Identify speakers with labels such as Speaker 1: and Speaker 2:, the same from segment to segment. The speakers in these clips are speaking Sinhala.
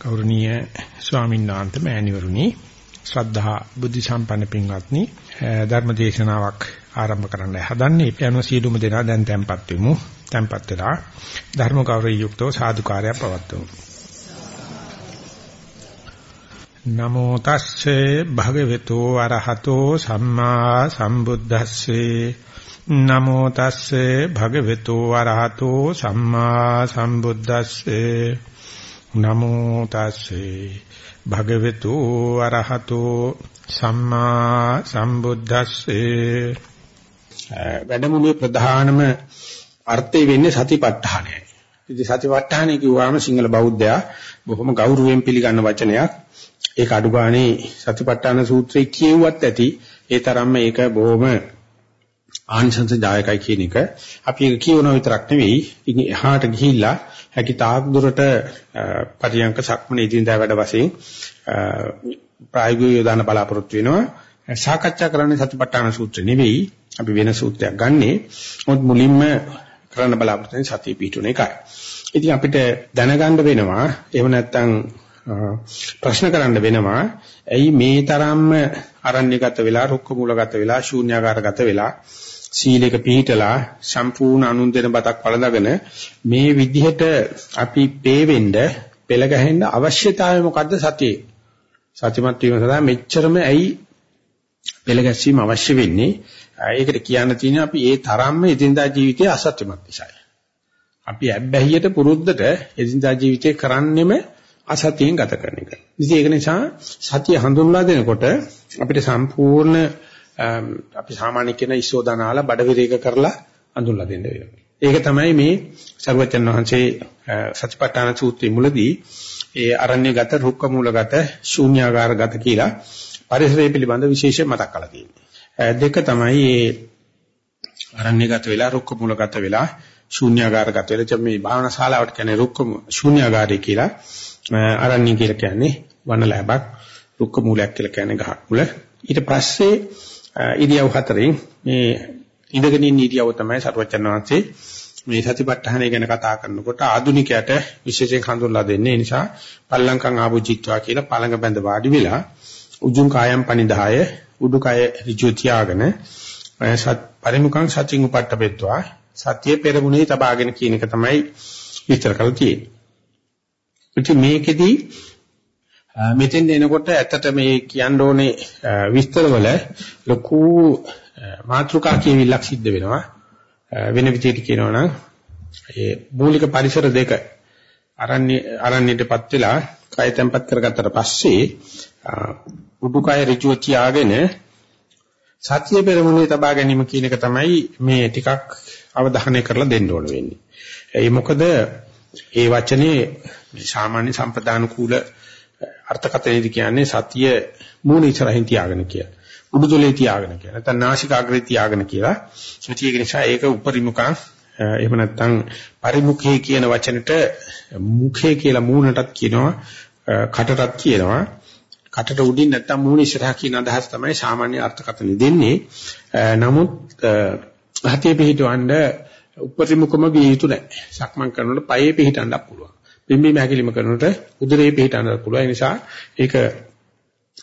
Speaker 1: ගෞරවනීය ස්වාමීන් වහන්සේ මෑණිවරුනි ශ්‍රද්ධා බුද්ධ සම්පන්න පින්වත්නි ධර්ම දේශනාවක් ආරම්භ කරන්න හදන්නේ. ඒ අනුව සියලුම දෙනා දැන් tempත් වෙමු. tempත් වෙලා ධර්ම ගෞරවය යුක්තව සාදුකාරය පවත්වමු. නමෝ තස්සේ භගවතු වරහතෝ සම්මා සම්බුද්දස්සේ. නමෝ තස්සේ භගවතු වරහතෝ සම්මා සම්බුද්දස්සේ. නමෝ තස්සේ භගවතු අරහතෝ සම්මා සම්බුද්දස්සේ
Speaker 2: වැඩමුළුවේ ප්‍රධානම අර්ථය වෙන්නේ සතිපට්ඨානයයි. ඉතින් සතිපට්ඨානය කිව්වම සිංහල බෞද්ධයා බොහොම ගෞරවයෙන් පිළිගන්න වචනයක්. ඒක අඩු ගානේ සතිපට්ඨාන සූත්‍රයේ කියුවත් ඇති. ඒ තරම්ම ඒක බොහොම ආනිසංස දායකයි කියන එක. අපි ඒක කියවන විතරක් නෙවෙයි. ඉතින් එහාට ගිහිල්ලා හැකි තාක් දුරට පරියංක සක්මන ඉදින්දා වැඩ වශයෙන් ප්‍රායෝගිකව යොදාන බලාපොරොත්තු වෙනවා. සාකච්ඡා කරන්නේ සතිපට්ඨාන සූත්‍රය නෙවෙයි. අපි වෙන සූත්‍රයක් ගන්නෙ. මොකද මුලින්ම කරන්න බලාපොරොත්තු වෙන්නේ සතිය පිටුන එකයි. ඉතින් අපිට දැනගන්න වෙනවා එහෙම නැත්නම් ප්‍රශ්න කරන්න වෙනවා ඇයි මේ තරම්ම අරණ්‍යගත වෙලා රුක්ක මූලගත වෙලා ශූන්‍යාකාරගත වෙලා සීලයක පිළිහිටලා සම්පූර්ණ අනුන් දෙන බතක් වළඳගෙන මේ විදිහට අපි පේවෙන්න පෙළ ගැහෙන්න අවශ්‍යතාවය මොකද්ද සතියේ? සතිමත් වීම සඳහා මෙච්චරම ඇයි පෙළ ගැස්වීම අවශ්‍ය වෙන්නේ? ඒකට කියන්න තියෙන්නේ අපි ඒ තරම්ම එදිනදා ජීවිතයේ අසත්‍යමත් නිසායි. අපි ඇබ්බැහියට පුරුද්දට එදිනදා ජීවිතේ කරන්නෙම අසතියෙන් ගත කරන එක. ඉතින් ඒක නිසා සතිය හඳුන්වා දෙනකොට අපිට සම්පූර්ණ Um, අපි සාමාන්‍ය කියන ඉස්සෝදානාලා බඩවිරේක කරලා අඳුල්ලා දෙන්න වෙනවා. ඒක තමයි මේ සර්වචන් වහන්සේ uh, සත්‍යපට්ඨාන සූත්‍රයේ මුලදී ඒ අරණ්‍යගත රුක්ක මූලගත ශූන්‍යාකාරගත කියලා පරිසරය පිළිබඳ විශේෂ මතක් කරලා තියෙනවා. Uh, දෙක තමයි මේ අරණ්‍යගත වෙලා රුක්ක මූලගත වෙලා ශූන්‍යාකාරගත වෙලා මේ භාවනා ශාලාවට කියන්නේ රුක්ක ශූන්‍යාකාරය කියලා uh, අරණ්‍ය කියලා කියන්නේ වන ලැබක් රුක්ක මූලයක් කියලා කියන්නේ ගහක් මුල ඊට පස්සේ ඉරියව් හතරෙන් මේ ඉඳගෙන ඉන්න ඉරියව් තමයි සරුවචන වහන්සේ මේ සතිපට්ඨානය ගැන කතා කරනකොට ආදුනිකයට විශේෂයෙන් හඳුන්ලා දෙන්නේ. ඒ නිසා පල්ලංකම් ආභුජිත්වා කියලා පළඟ බැඳ වාඩි වෙලා උජුං කායම් පනිදාය උඩුකය ඍජු තියාගෙන සත් පරිමුඛං සතින් උපට්ඨපෙත්වා. සතිය පෙරමුණේ තබාගෙන කියන එක තමයි විස්තර කරලා තියෙන්නේ. ඉතින් මේකෙදි මෙතෙන් එනකොට ඇත්තට මේ කියන්න ඕනේ විස්තරවල ලොකු මාත්‍රිකා කියවිලක් සිද්ධ වෙනවා වෙන විදිහට කියනවා නම් ඒ මූලික පරිසර දෙක අරණ්‍ය අරණ්‍යයටපත් වෙලා කය තැම්පත් කරගත්තට පස්සේ උඩුකය ඍජුව තියාගෙන සත්‍ය පෙරමුණේ තබා ගැනීම කියන එක තමයි මේ ටිකක් අවධානය කරලා දෙන්න ඕන වෙන්නේ. ඒ මොකද ඒ වචනේ සාමාන්‍ය සම්ප්‍රදාන කූල අර්ථකථනයේදී කියන්නේ සතිය මූණ ඉස්සරහින් තියාගෙන කියලා. උඩුතලේ තියාගෙන කියලා. නැත්නම් නාසිකාග්‍රේ තියාගෙන කියලා. ඒක නිසා ඒක උපරිමුඛං එහෙම නැත්නම් පරිමුඛේ කියන වචනෙට මුඛේ කියලා මූණටත් කියනවා කටටත් කියනවා. කටට උඩින් නැත්නම් මූණ ඉස්සරහා කියන අදහස තමයි සාමාන්‍ය අර්ථකථන දෙන්නේ. නමුත් හතේ පිටවන්න උපරිමුඛම විය යුතු නැහැ. සක්මන් කරනකොට පයේ පිටවන්නත් පුළුවන්. පිම්බීම හැකිලිම කරනකොට උදරේ පිටවන්නත් පුළුවන්. ඒ නිසා ඒක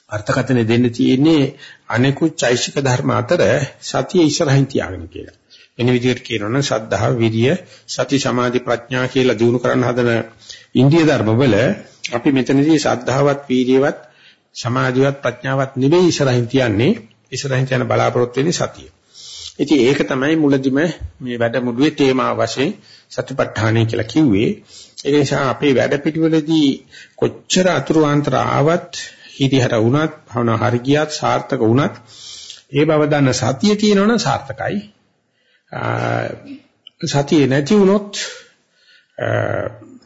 Speaker 2: අර්ථකථන දෙන්න තියෙන්නේ අනෙකුත් චෛසික ධර්ම අතර සතිය ඉස්සරහින් තියාගෙන කියලා. වෙන විදිහට කියනවනම් ශ්‍රද්ධා, විරිය, සති, සමාධි, ප්‍රඥා කියලා දිනු කරන්න හදන ඉන්දිය ධර්මවල අපි මෙතනදී ශ්‍රද්ධාවත්, වීරියවත්, සමාධිවත්, ප්‍රඥාවත් නෙවෙයි ඉස්සරහින් තියන්නේ. ඉස්සරහින් තියන බලාපොරොත්තු වෙන්නේ සතිය. ඉතින් ඒක තමයි මුලදිම මේ වැඩමුළුවේ තේමා වශයෙන් සතිපට්ඨානය කියලා කිව්වේ. ඒ නිසා අපේ වැඩ පිටිවලදී කොච්චර අතුරු ආන්තර ආවත් හිතිහර වුණත් භවනා හරි ගියත් සාර්ථක වුණත් ඒ බව දන්න සතිය තියෙනවනම් සාර්ථකයි. සතිය නැති වුණොත්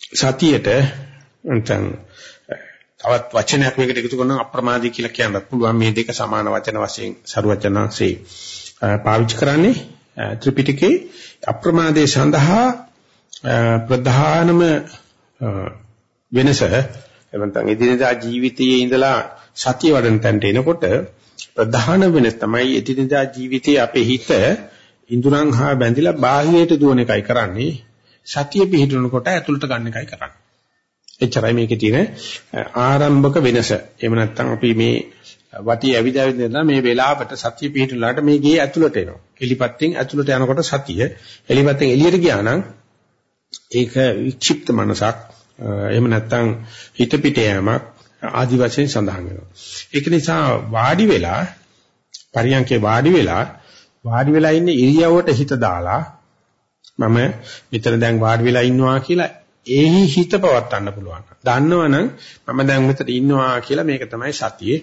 Speaker 2: සතියට නැත්නම් තවත් වචනයක් මේකට එකතු කරනවා අප්‍රමාදී කියලා කියන්නත් පුළුවන්. මේ දෙක සමාන වචන වශයෙන් සරුවචනාංශේ පාවිච්චි කරන්නේ ත්‍රිපිටකේ අප්‍රමාදයේ සඳහා ප්‍රධානම වෙනස එවන්තන් එදිනදා ජීවිතයේ ඉඳලා සතිය වඩන තැනට එනකොට ප්‍රධාන වෙනස තමයි එදිනදා ජීවිතයේ අපේ හිත ඉඳුරන් හා බැඳිලා බාහිරයට දුවන එකයි කරන්නේ. සතිය පිහිටුනකොට ඇතුළට ගන්න එකයි කරන්නේ එච්චරයි මේකේ තියෙන ආරම්භක වෙනස. එහෙම නැත්නම් අපි මේ වටි ඇවිදවිදලා මේ වෙලාවට සතිය පිහිටුලාට මේ ගේ ඇතුළට එනවා. එලිපත්තෙන් ඇතුළට යනකොට සතිය, එලිපත්තෙන් එළියට ගියා නම් ඒක වික්ෂිප්ත මනසක්. එහෙම නැත්නම් හිත පිට යෑමක් ආදි වශයෙන් සඳහන් වෙනවා. ඒක නිසා වාඩි වෙලා පරියන්කේ වාඩි වෙලා වාඩි වෙලා ඉන්න ඉරියව්වට හිත දාලා මම මෙතන දැන් වාඩි වෙලා ඉන්නවා කියලා ඒහි හිත පවත්වන්න පුළුවන්. දන්නවනම් මම දැන් මෙතන ඉන්නවා කියලා මේක තමයි සතියේ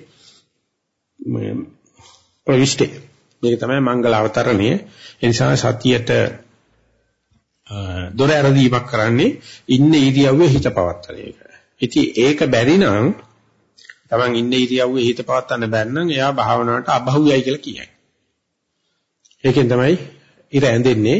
Speaker 2: ප්‍රවිෂ්ටි. මේක තමයි මංගල අවතරණය. ඒ නිසා සතියට දොර ඇරදීමක් කරන්නේ ඉන්න ඉරියව්වේ හිත පවත්වන එක. ඉතින් ඒක බැරි නම් තමන් ඉන්න ඉරියව්වේ හිත පවත්වන්න බැන්න නම් එයා භාවනාවට අබහුවයි කියලා කියයි. ඒකෙන් තමයි ඉර ඇඳෙන්නේ.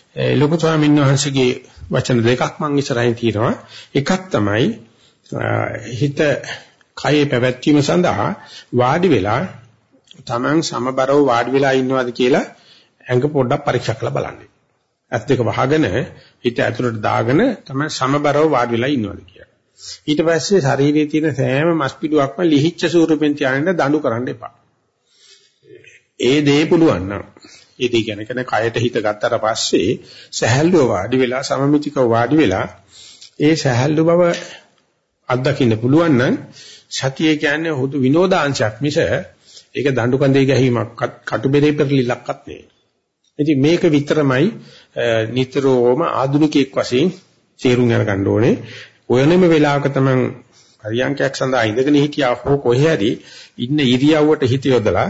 Speaker 2: ලොකු ස්වාමීන් වහන්සේගේ වචන දෙකක් මම ඉස්සරහින් තියෙනවා එකක් තමයි හිත කයේ පැවැත්වීම සඳහා වාඩි වෙලා Taman සමබරව වාඩි වෙලා ඉන්නවද කියලා ඇඟ පොඩ්ඩක් පරීක්ෂා කරලා බලන්න. ඇස් දෙක වහගෙන හිත ඇතුළට දාගෙන Taman සමබරව වාඩි වෙලා ඉන්නවද කියලා. ඊට පස්සේ ශරීරයේ තියෙන සෑම මස් පිඩුවක්ම ලිහිච්ඡ ස්වරූපෙන් තියාගෙන දඬු කරන්න එපා. ඒ දේ පුළුවන් නම් ඒ දේ කියන්නේ කන කයට හිත ගත්තට පස්සේ සහැල්ලුව වාඩි වෙලා සමමිතිකව වාඩි වෙලා ඒ සහැල්ලු බව අත්දකින්න පුළුවන් නම් සතිය කියන්නේ හුදු විනෝදාංශයක් මිස ඒක දඬු කඳේ ගැහිමක් කටුබෙරේ පෙරලිලක්වත් නෙවෙයි. ඉතින් මේක විතරමයි නිතරම ආධුනිකයෙක් වශයෙන් තේරුම් අරගන්න ඕනේ. ඔයනෙම වෙලාවක තමයි පරියන්කයක් සඳහා ඉඳගෙන හිටියා හෝ කොහේ හරි ඉන්න ඉරියව්වට හිත යොදලා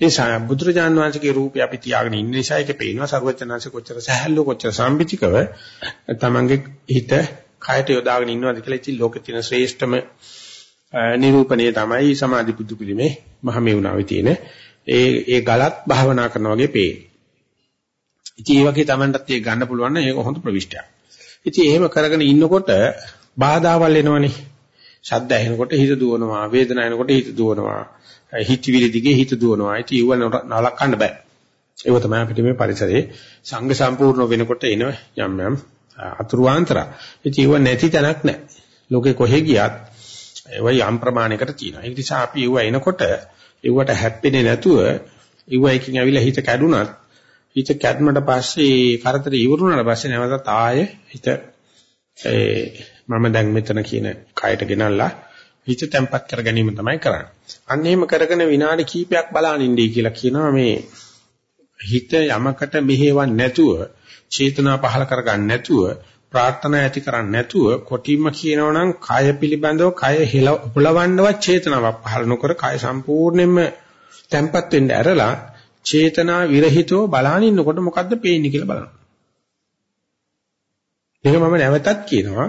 Speaker 2: ඒ සා බුදුරජාන් වහන්සේගේ රූපය අපි තියාගෙන ඉන්න නිසා ඒක පේනවා සර්වඥාන්සේ කොච්චර සහැල්ලු කොච්චර සම්පිතිකව තමන්ගේ හිත කයට යොදාගෙන ඉන්නවද කියලා ඉතින් ලෝකේ තියෙන ශ්‍රේෂ්ඨම නිරූපණය තමයි සමාධි බුදු පිළිමේ මහමෙවුනාවේ තියෙන ඒ ඒ ගලත් භාවනා කරනා වගේ පේන්නේ. ඉතින් ඒ වගේ Tamanටත් ඒක ගන්න පුළුවන් නම් ඒක හොඳ ප්‍රවිෂ්ටයක්. ඉතින් එහෙම කරගෙන ඉන්නකොට බාධාවල් එනවනේ. ශබ්ද ඇහෙනකොට හිත දුවනවා, වේදනාව එනකොට හිත දුවනවා, හිතවිලි දිගේ හිත දුවනවා. ඉතින් ඒව නලකන්න බෑ. ඒක තමයි අපිට මේ පරිසරයේ සංඝ සම්පූර්ණ වෙනකොට එන යම් යම් අතුරුාන්තර. ඉතින් ඒව නැති තැනක් නැහැ. ලෝකේ කොහෙ ගියත් ඒව යම් ප්‍රමාණයකට තියෙනවා. ඒ නිසා අපි ඒව එනකොට ඒවට හැප්පෙන්නේ නැතුව ඒව එකකින් ඇවිල්ලා හිත කැඩුනත් හිත කැඩුනට පස්සේ කරදර ඉවරුනට පස්සේ නැවතත් ආයේ හිත ඒ මම දැන් මෙතන කියන කයට ගෙනල්ලා හිත තැම්පත් කර ගැනීම තමයි කරන්නේ. අන්න එහෙම කරගෙන විනාඩි කිහිපයක් බලන් ඉන්නයි කියලා කියනවා මේ හිත යමකට මෙහෙවන්නේ නැතුව චේතනා පහල කරගන්න නැතුව ප්‍රාර්ථනා ඇති කරන්නේ නැතුව කොටිම කියනවනම් කය පිළිබඳව කය හොලවන්නවත් චේතනාවක් පහල නොකර කය සම්පූර්ණයෙන්ම තැම්පත් වෙන්න ඇරලා චේතනා විරහිතව බලන ඉන්නකොට මොකද්ද පේන්නේ කියලා බලනවා. ඒක මම නැවතත් කියනවා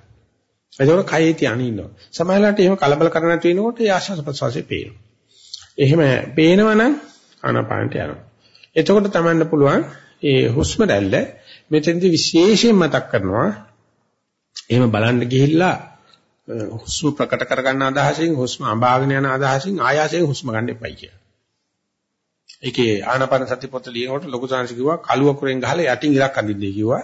Speaker 2: එතකොට කයේ තියාගෙන ඉන්නවා. සමහරවිට එහෙම කලබල කරන නැති වෙනකොට ඒ ආශ්වාස ප්‍රශ්වාසය පේනවා. එහෙම පේනවනම් ආනාපානට යනවා. එතකොට තමන්න පුළුවන් ඒ හුස්ම රැල්ල මෙතෙන්දි විශේෂයෙන් මතක් කරනවා. එහෙම බලන්න ගිහිල්ලා හුස්ම ප්‍රකට කරගන්න අදහසින් හුස්ම අඹාගෙන යන අදහසින් ආයාසයෙන් හුස්ම ගන්න එපයි කියලා. ඒකේ ආනාපාන සති පොත ලියනකොට ලොකු සංසි කිව්වා කලුවකුරෙන් ගහලා යටින් ඉලක්ක අඳින්නේ කිව්වා.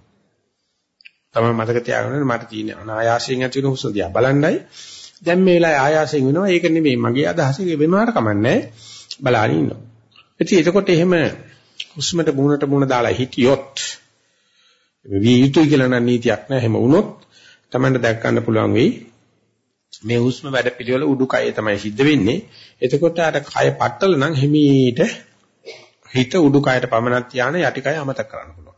Speaker 2: තමයි මතක තියාගන්න මට තියෙන අනායාසයෙන් ඇති වෙන හුස්ම දිහා බලන්නයි. දැන් මේ වෙලාවේ ආයාසයෙන් වෙනවා. ඒක නෙමෙයි මගේ අදහස. ඒක වෙනවාට කමන්නේ. බලාගෙන ඉන්නවා. ඉතින් එතකොට එහෙම හුස්මට මුණට මුණ දාලා හිටියොත් විය යුතුයි කියලා නම් නීතියක් නැහැ. එහෙම වුණොත් Tamanට දැක් ගන්න පුළුවන් වෙයි. මේ හුස්ම වැඩ පිළිවෙල උඩුකය තමයි සිද්ධ වෙන්නේ. එතකොට අර කය පట్టල නම් හිමීට හිත උඩුකයට පමණක් තියාන යටිකය අමතක කරන්න පුළුවන්.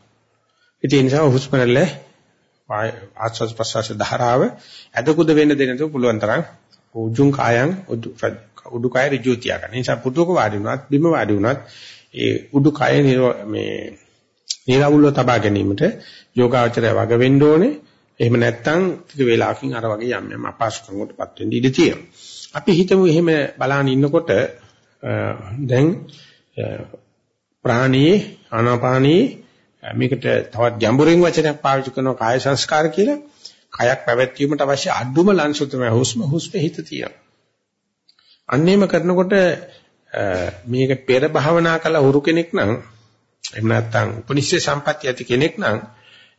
Speaker 2: ඒ නිසා හුස්ම රැල්ල ආස්වාස් ප්‍රසවාස ධාරාව ඇදකුද වෙන්න දෙන්න තු පුළුවන් තරම් උජුං කායං උඩුකය ඍජුව තියා ගන්න. ඒ නිසා පුදුක වාඩි වුණත් බිම වාඩි වුණත් ඒ උඩුකය මේ නිරවුල්ව තබා ගැනීමට යෝගාචරය වග වෙන්න ඕනේ. එහෙම නැත්නම් ටික වේලාවකින් අර වගේ යම් යම් අපහසුකම් වලටපත් වෙන්න ඉඩ තියෙනවා. අපි හිතමු එහෙම බලන ඉන්නකොට දැන් ප්‍රාණී ආනාපානී මේකට තවත් ගැඹුරින් වචනයක් පාවිච්චි කරනවා කාය සංස්කාර කියලා. කයක් පැවැත්වීමට අවශ්‍ය අඩුම ලංසු තමයි හුස්ම හුස්ම හිත තියෙනවා. අන්නේම කරනකොට මේක පෙර භාවනා කළ හුරු කෙනෙක් නම් එහෙම නැත්නම් උපනිෂේ සම්පත්‍ය ඇති කෙනෙක් නම්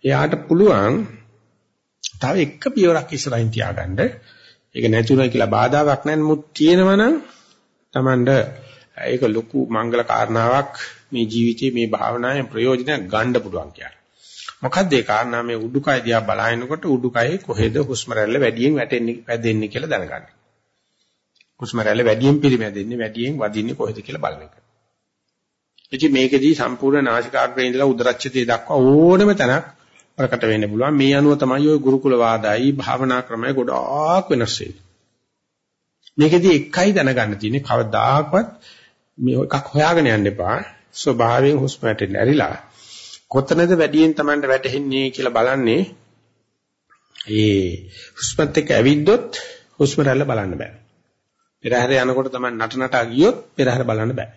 Speaker 2: එයාට පුළුවන් තව එක පියවරක් ඉස්සරහින් තියාගන්න. ඒක නැතුණයි කියලා බාධාවක් නැහැ නමුත් තියෙනවනම් Tamand ඒක ලොකු මංගල කාරණාවක් මේ ජීවිතයේ මේ භාවනාවේ ප්‍රයෝජනයක් ගන්න පුළුවන් කියන්නේ. මොකද්ද ඒ කාරණා මේ උඩුකය දිහා බලනකොට උඩුකයේ කොහෙද හුස්ම රැල්ල වැඩියෙන් වැටෙන්නේ වැදෙන්නේ කියලා දැනගන්න. හුස්ම රැල්ල වැඩියෙන් පිරිමැදෙන්නේ වැඩියෙන් වදින්නේ කොහෙද කියලා බලන එක. ඉතින් මේකෙදී සම්පූර්ණ නාසිකාග්‍රේ ඉඳලා උදරච්ඡදේ දක්වා ඕනම තැනක් ප්‍රකට වෙන්න පුළුවන්. මේ අනුව තමයි ওই ගුරුකුල වාදයි භාවනා ක්‍රමය ගොඩාක් වෙනස් වෙන්නේ. මේකෙදී එකයි දැනගන්න තියෙන්නේ කවදාකවත් මේ එකක් හොයාගෙන යන්න එපා. ස්වභාවයෙන් හුස්ම වැටෙන්න ඇරිලා කොතනද වැඩියෙන් Tamanට වැටෙන්නේ කියලා බලන්නේ ඒ හුස්මත් එක්ක ඇවිද්දොත් හුස්ම රැල්ල බලන්න බෑ. පෙරහැර යනකොට තමයි නට නටා ගියොත් පෙරහැර බලන්න බෑ.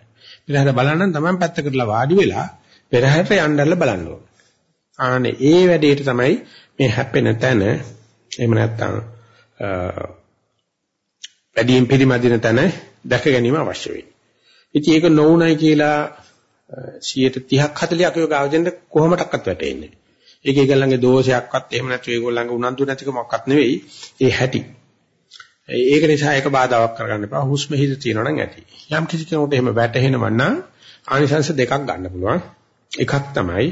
Speaker 2: පෙරහැර බලන්න තමයි පැත්තකටලා වාඩි වෙලා පෙරහැරට යන්නදල්ල බලන්න ඕන. ආනේ ඒ වැඩේට තමයි මේ හැපෙන තැන එහෙම නැත්නම් වැඩියෙන් පිළිමදින තැන දැක ගැනීම අවශ්‍ය වෙන්නේ. ඉතින් ඒක නොඋනයි කියලා 130ක් 40ක් යෝගාවචරෙන්ද කොහොමඩක්වත් වැටෙන්නේ. ඒක ඒගොල්ලන්ගේ දෝෂයක්වත් එහෙම නැත්නම් ඒගොල්ලන්ගේ උනන්දු නැතිකමක්වත් නෙවෙයි. ඒ හැටි. ඒක නිසා ඒක බාධාවක් කරගන්න එපා. හුස්ම හිත තියෙනවා නම් ඇති. යම් කිසි කෙනෙකුට එහෙම වැටහෙනව නම් ආනිසංශ දෙකක් ගන්න පුළුවන්. එකක් තමයි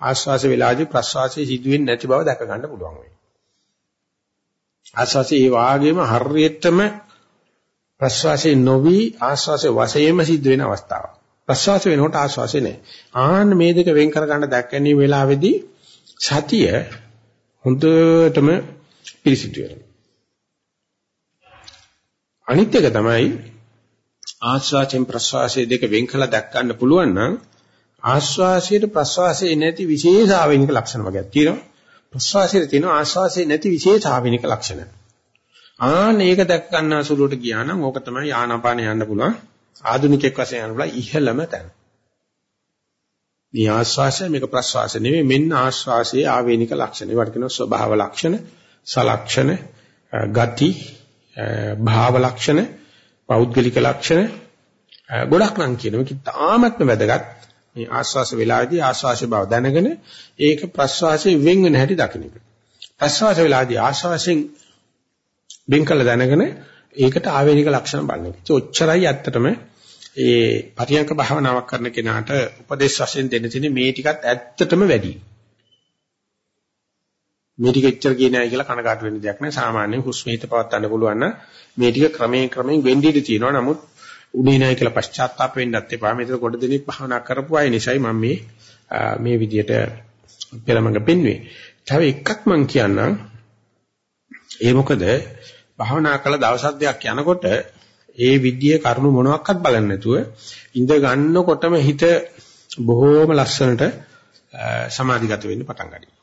Speaker 2: ආස්වාස වේලාදී ප්‍රස්වාසයේ සිදුවෙන්නේ නැති බව දැක ගන්න පුළුවන් වෙයි. ආස්වාසයේ ඒ වාගේම හරියටම ප්‍රස්වාසයේ නොවි ආස්වාසයේ වශයෙන්ම සිද්ධ වෙන අවස්ථාවක්. ප්‍රස්වාස වෙනකොට ආස්වාසය නැහැ. ආන්න මේ දෙක වෙන් කර ගන්න දැක්කෙනී වෙලාවේදී සතිය හොඳටම පිරිසිදු වෙනවා. අනිත් එක තමයි ආස්වාසයෙන් ප්‍රස්වාසයේ දෙක වෙන් කළ දැක් ගන්න පුළුවන් නම් ආස්වාසයේ ප්‍රස්වාසයේ නැති විශේෂ ආවෙනික ලක්ෂණ වර්ගයක් තියෙනවා. ප්‍රස්වාසයේ තියෙන ආස්වාසයේ නැති විශේෂ ආවෙනික ලක්ෂණ. ආන්න ඒක දැක් ගන්න අසුලට ගියා නම් ඕක තමයි ආනාපාන යන්න පුළුවන්. ආධුනිකෙක් වශයෙන් යන්න පුළුවන් ඉහළම තැන. මේ ආස්වාසය මේක ප්‍රස්වාසය නෙවෙයි මෙන්න ආස්වාසයේ ආවේනික ලක්ෂණ. ඒවට කියනවා ස්වභාව ලක්ෂණ, සලක්ෂණ, ගති, භාව ලක්ෂණ, පෞද්ගලික ලක්ෂණ ගොඩක් නම් කියනවා. ඒක තාමත්ම වැදගත්. මේ ආස්වාස වෙලාවේදී ආස්වාසේ බව දැනගෙන ඒක ප්‍රස්වාසයෙන් වෙන් වෙන හැටි දකින්න. ප්‍රස්වාස වෙලාවේදී ආස්වාසයෙන් වෙන් කළ දැනගෙන ඒකට ආවේනික ලක්ෂණ බලන්න. ඒක ඔච්චරයි ඇත්තටම ඒ පරියන්ක භාවනාවක් කරන කෙනාට උපදේශ වශයෙන් දෙන්න තියෙන්නේ මේ ටිකත් ඇත්තටම වැඩි. මේ ටික එච්චර කියනයි කියලා කනගාටු වෙන්න දෙයක් නෑ. සාමාන්‍යයෙන් හුස්ම හිත පවත්වන්න පුළුවන් නම් මේ ටික ක්‍රමයෙන් ක්‍රමයෙන් වෙන්න ඉඩ තියෙනවා. නමුත් උනේ නැහැ කියලා පශ්චාත්තාප වෙන්නත් එපා. මේතර කොට දෙනෙක් භාවනා කරපු අය නිසායි මම මේ මේ විදියට පෙරමඟ පෙන්වුවේ. තව එකක් මම කියන්නම්. ඒ මොකද භාවනා කළ දවසක් දෙකක් යනකොට ඒ විද්‍යාවේ කරුණු මොනවත් බලන්නේ නැතුව ඉඳ ගන්නකොටම හිත බොහෝම ලස්සනට සමාධිගත වෙන්න පටන් ගන්නවා.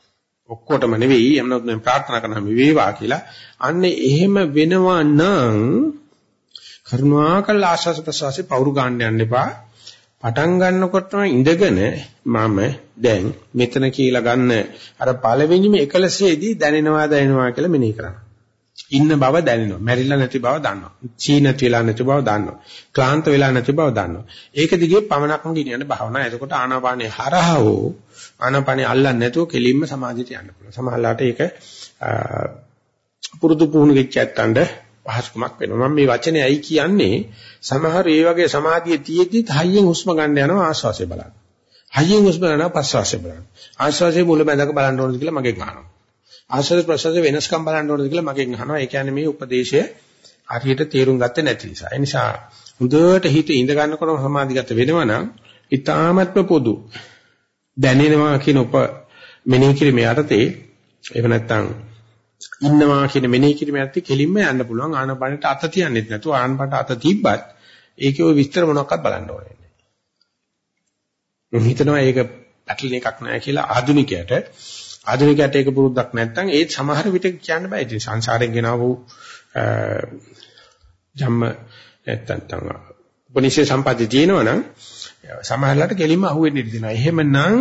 Speaker 2: ඔක්කොටම නෙවෙයි එමනොත් මම ප්‍රාර්ථනා කරනවා මේ වේවා කියලා. අන්න එහෙම වෙනවා නම් කරුණාකර ආශාස ප්‍රසවාසයේ පවුරු ගන්න යන්න එපා. පටන් ගන්නකොටම ඉඳගෙන මම දැන් මෙතන කියලා ගන්න අර පළවෙනිම එකලසේදී දැනෙනවා දැනෙනවා කියලා මෙනෙහි කරනවා. ඉන්න බව දැනෙනවා. මැරිලා නැති බව දන්නවා. චීනත් වෙලා නැති බව දන්නවා. ක්ලාන්ත වෙලා නැති බව දන්නවා. ඒක දිගේ පමනක්ම ගෙනියන්න භාවනා. එතකොට ආනාපානේ හරහවෝ ආනාපානේ අල්ලන්නේ නැතුව කෙලින්ම සමාධියට යන්න පුළුවන්. සමහරලාට ඒක පුරුදු පුහුණු වෙච්ච ඇත්තන්ට පහසුකමක් වෙනවා. මම මේ වචනේ ඇයි කියන්නේ සමහර ඒ වගේ සමාධිය තියෙද්දිත් හයියෙන් හුස්ම ගන්න යනවා ආශ්වාසය බලන්න. හයියෙන් හුස්ම ගන්නවා ප්‍රශ්වාසය බලන්න. ආශ්වාසයේ මුල බඳක බලන්න ඕනද කියලා මගෙන් අහනවා. ආශ්‍රද ප්‍රසද වෙනස්කම් බලන්න ඕනද කියලා මගෙන් අහනවා. ඒ කියන්නේ මේ උපදේශය හරියට තේරුම් ගත්තේ නැති නිසා. ඒ නිසා හොඳට හිත ඉඳ ගන්නකොටම සමාධිගත වෙනවා නම් ඊ타මත්ම පොදු දැනෙනවා කියන උප මෙනෙහි කිරීමේ අර්ථේ එහෙම නැත්නම් ඉන්නවා කියන මෙනෙහි කිරීම ඇත්ත කෙලින්ම යන්න පුළුවන් ආනපනට අත තියන්නෙත් නැතුව ආනපනට අත තිබ්බත් ඒකේ ওই විස්තර මොනවක්වත් බලන්න ඕනේ නැහැ. මම හිතනවා ඒක පැටලෙන එකක් නෑ කියලා ආධුනිකයට ආධුනිකයට ඒක පුරුද්දක් නැත්නම් ඒ සමහර විට කියන්න බෑ. ඉතින් සංසාරයෙන් ගෙනාවු ජම්ම නැත්තම් උපනිෂේ සම්පatti තියෙනවනම් සමහරලාට කෙලින්ම අහුවෙන්න ඉඩ දෙනවා. එහෙමනම්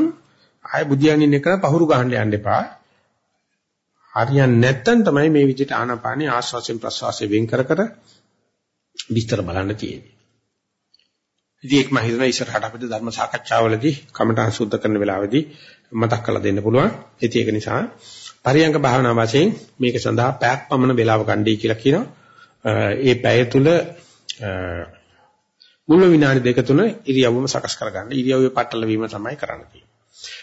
Speaker 2: ආය බුදියන් ඉන්න එක පහුරු ගහන්න යන්න එපා. හරියන්නේ නැත්තම් තමයි මේ විදිහට ආනාපානිය ආශ්වාසයෙන් ප්‍රශ්වාසයෙන් වෙන් කර කර විස්තර බලන්න තියෙන්නේ. ඉතින් ඒක මම හිතනවා ඉස්සරහට අපිට ධර්ම සාකච්ඡාවලදී කමඨාන් සුද්ධ කරන වෙලාවේදී මතක් කරලා දෙන්න පුළුවන්. ඉතින් ඒක නිසා පරියංග භාවනා වශයෙන් මේක සඳහා පැයක් පමණ වේලාව ගන්නයි කියලා කියනවා. ඒ පැය තුල මුල විනාඩි දෙක තුන ඉරියව්වම සකස් කරගන්න. ඉරියව්වේ පටල වීම තමයි කරන්න තියෙන්නේ.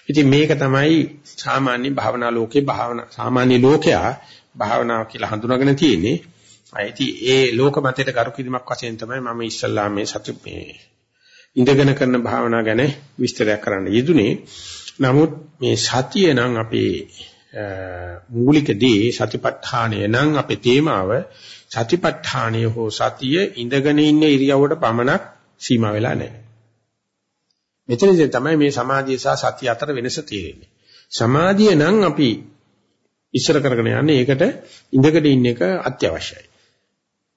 Speaker 2: ඉතින් මේක තමයි සාමාන්‍ය භාවනා ලෝකේ භාවනා සාමාන්‍ය ලෝකයා භාවනාව කියලා හඳුනාගෙන තියෙන්නේ. ඉතින් ඒ ලෝක මතයට කරු කිරීමක් වශයෙන් තමයි මම ඉස්සල්ලා මේ සතු මේ ඉඳගෙන කරන භාවනා ගැන විස්තරයක් කරන්න යෙදුනේ. නමුත් මේ සතිය නම් අපේ මූලික දේ සතිපට්ඨානය නම් අපේ තේමාව සතිපට්ඨානය හෝ සතිය ඉඳගෙන ඉන්න ඉරියව්වට පමණක් සීමා වෙලා නැහැ. මෙතනදී තමයි මේ සමාධිය සහ සතිය අතර වෙනස තේරෙන්නේ. සමාධිය නම් අපි ඉස්සර කරගෙන යන්නේ ඒකට ඉඳගෙන ඉන්න එක අත්‍යවශ්‍යයි.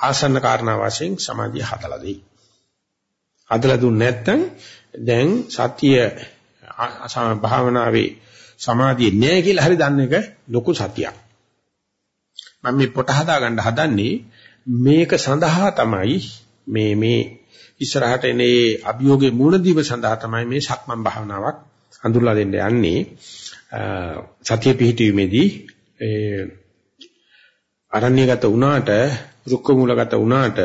Speaker 2: ආසන්න කාරණා වශයෙන් සමාධිය හදලා දෙයි. හදලා දුන්නේ නැත්නම් දැන් සතිය භාවනාවේ සමාධිය නෑ කියලා හරි දන්න එක ලොකු සතියක්. මම මේ පොට හදා ගන්න හදන්නේ මේක සඳහා තමයි මේ මේ ඉස්සරහට එනේ අභියෝගේ මූණ දීම සඳහා තමයි මේ සක්මන් භාවනාවක් හඳුල්ලා දෙන්න යන්නේ. සතිය පිහිටීමේදී ඒ අරණ්‍යගත වුණාට රුක්ක මූලගත වුණාට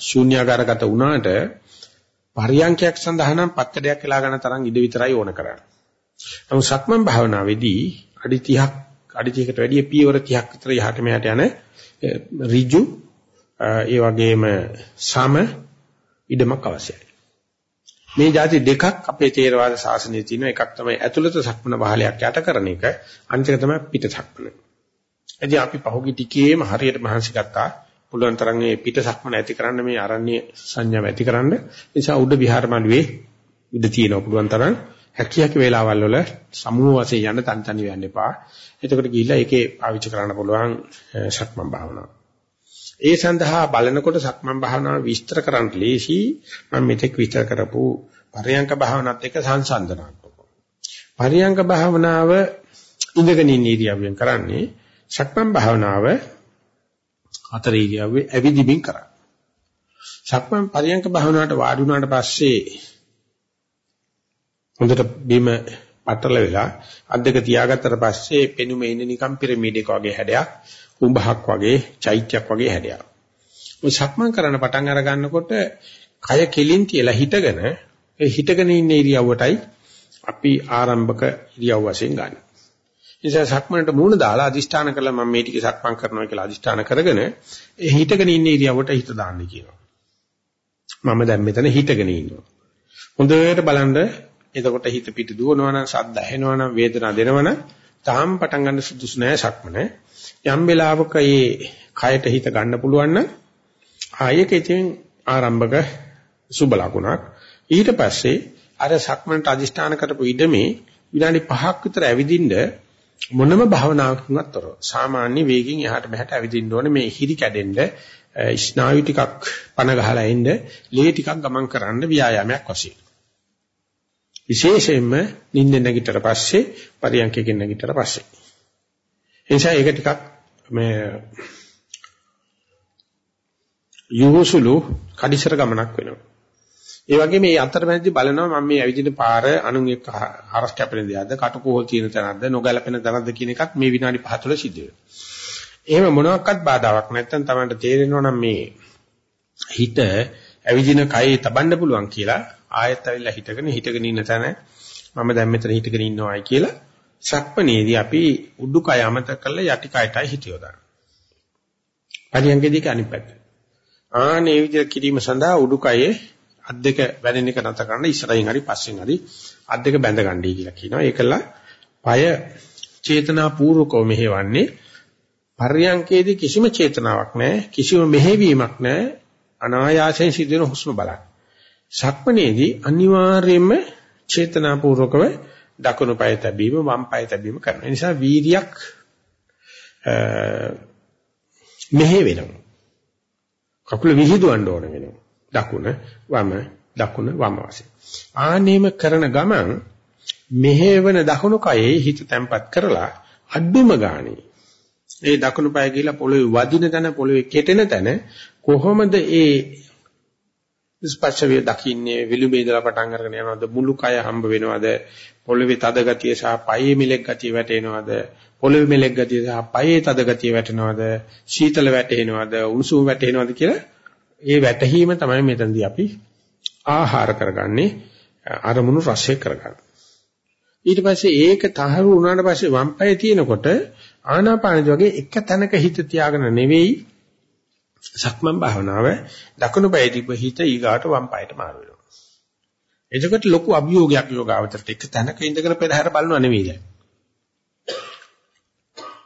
Speaker 2: ශූන්‍යාකාරගත වුණාට පරියන්කයක් සඳහා නම් පත්තඩයක් වෙලා ගන්න තරම් ඉඩ විතරයි ඕන කරන්නේ. නමුත් සක්මන් භාවනාවේදී අඩි 30ක් අඩි 30කට වැඩිය පියවර 30ක් විතර යහට මෙහාට යන ඍජු ඒ වගේම සම ඉඩමක් අවශ්‍යයි. මේ જાති දෙකක් අපේ තේරවාද ශාසනයේ තියෙන එකක් තමයි ඇතුළත සක්මන බහලයක් යට කරන එක අනිත් එක තමයි පිට සක්මන. එදී අපි පහුගිය ටිකේම හරියට මහන්සි ගත්තා. පුළුවන් තරම් මේ පිට සක්මන ඇති කරන්න මේ ආරණ්‍ය සංඥාව ඇති කරන්න. නිසා උඩ විහාර මළුවේ ඉඳ තියෙනවා පුළුවන් තරම් හැකියක වේලාවල් වල සමූහ වශයෙන් යන්න තනි තනි වෙන්න එපා. එතකොට ගිහිල්ලා ඒකේ පාවිච්චි කරන්න පුළුවන් සක්මන් භාවනාව. ඒ සඳහා බලනකොට සක්මන් භාවනාව විස්තර කරන්න ලේසි. මම මෙතෙක් විස්තර කරපු පරියංක භාවනාවත් එක්ක සංසන්දනාත්මකව. පරියංක භාවනාව ඉඳගෙන ඉන්න ඉරියව්වෙන් කරන්නේ සක්මන් භාවනාව හතර ඉරියව්වේ ඇවිදිමින් කරා. සක්මන් පරියංක භාවනාවට වාඩි වුණාට පස්සේ හොඳට බිම පටල වෙලා අද්දක තියාගත්තට පස්සේ පෙනුමේ ඉන්නේ නිකම් පිරමීඩ එක වගේ හැඩයක්, කුඹහක් වගේ, චෛත්‍යයක් වගේ හැඩයක්. ඔය සක්මන් කරන පටන් අර ගන්නකොට කය කෙලින් තියලා හිටගෙන ඒ හිටගෙන ඉන්න ඉරියව්වටයි අපි ආරම්භක ඉරියව් වශයෙන් ගන්න. නිසා සක්මනට මූණ දාලා අදිෂ්ඨාන කළා මම මේ ටික සක්මන් කරනවා කියලා අදිෂ්ඨාන කරගෙන ඒ හිටගෙන ඉන්න ඉරියව්වට හිත දාන්න කියනවා. මම දැන් මෙතන හිටගෙන ඉන්නවා. හොඳට බලන්න එතකොට හිත පිට දුවනවා නම් ශබ්ද ඇහෙනවා නම් වේදනා දෙනවනම් තාම පටන් ගන්න සුදුසු නෑ සක්මන. යම් වෙලාවක මේ කයට හිත ගන්න පුළුවන් නම් ආයෙක ඉතින් ආරම්භක සුබ ලකුණක්. ඊට පස්සේ අර සක්මනට අදිෂ්ඨාන කරපු ඉඩමේ විනාඩි 5ක් විතර ඇවිදින්න මොනම භාවනාවකින්වත් තොරව සාමාන්‍ය වේගින් එහාට මෙහාට ඇවිදින්න ඕනේ. මේ හිරි කැඩෙන්න ස්නායු ටිකක් පන ගහලා එන්න ලේ ටිකක් ගමන් කරන්න ව්‍යායාමයක් වශයෙන්. විශේෂයෙන්ම නිින්ද නැගිටතර පස්සේ පරියන්කකින් නැගිටතර පස්සේ. එනිසා ඒක ටිකක් මේ යොහුසුළු කඩිසර ගමනක් වෙනවා. ඒ වගේ මේ අතරමැදි බලනවා මම මේ ඇවිදින පාර අනුන් එක්ක හරස් කැපෙන දෙයක්ද කටකෝල් තියෙන තැනක්ද නොගැලපෙන තැනක්ද කියන එකත් මේ විනාඩි 5 තුළ සිද්ධ වෙනවා. එහෙම මොනවාක්වත් බාධාවක් නැත්නම් Tamanට තේරෙනවා නම් මේ හිත ඇවිදින කයේ තබන්න පුළුවන් කියලා ආයෙත් ඇවිල්ලා හිටගෙන හිටගෙන ඉන්න තැන මම දැන් මෙතන හිටගෙන ඉන්නවායි කියලා සක්මණේදී අපි උඩුකය අමතක කරලා යටි කයටයි හිතියෝ දානවා. පරියංගේදී අනිත් පැත්ත. ආනේ විදිහට කිරීම සඳහා උඩුකයේ අත් දෙක වැනෙන එක නැත කරන්න ඉස්සරහින් හරි පස්සෙන් හරි අත් දෙක බැඳ ගන්නයි කියලා කියනවා. ඒකල পায় චේතනා පූර්වකව මෙහෙවන්නේ පර්යංකේදී කිසිම චේතනාවක් නැහැ කිසිම මෙහෙවීමක් නැහැ අනායාසයෙන් සිදුවෙන හුස්ම බලන්න. සක්මනේදී අනිවාර්යයෙන්ම චේතනා පූර්වකව දකුණු පාය තැබීම වම් පාය තැබීම කරනවා. ඒ නිසා වීරියක් මෙහෙ වෙනවා. කකුල විහිදුවන්න ඕන වෙනවා. දකුණ වම දකුණ වම වශයෙන්. ආනේම කරන ගමන් මෙහෙවන දකුණු කයේ හිත තැම්පත් කරලා අඩුම ගානේ ඒ දකුණු පාය ගිහිලා පොළවේ වදින තැන පොළවේ කෙටෙන තැන කොහොමද ඒ ස්පර්ශ වේ දකින්නේ විලුඹේ ඉඳලා පටන් අරගෙන යනවද මුළු කය හම්බ වෙනවද පොළවේ තද ගතිය සහ පයේ මිලෙක් ගතිය වැටෙනවද පොළවේ මිලෙක් ගතිය සහ පයේ තද ගතිය වැටෙනවද සීතල වැටෙනවද උණුසුම වැටෙනවද කියලා ඒ වැටහීම තමයි මෙතනදී අපි ආහාර කරගන්නේ අරමුණු රසය කරගන්න. ඊට පස්සේ ඒක තහවුරු වුණාට පස්සේ වම් පායේ තියෙනකොට ආනාපානජ වගේ එක තැනක හිත තියාගෙන නෙවෙයි සක්මන් භාවනාව දකුණු පායේ තිබ්බ හිත ඊගාට වම් පායට මාරු වෙනවා. එතකොට ලොකු අභියෝගයක් යෝගාවචරට එක තැනක ඉඳගෙන පෙරහැර බලනවා නෙවෙයි දැන්.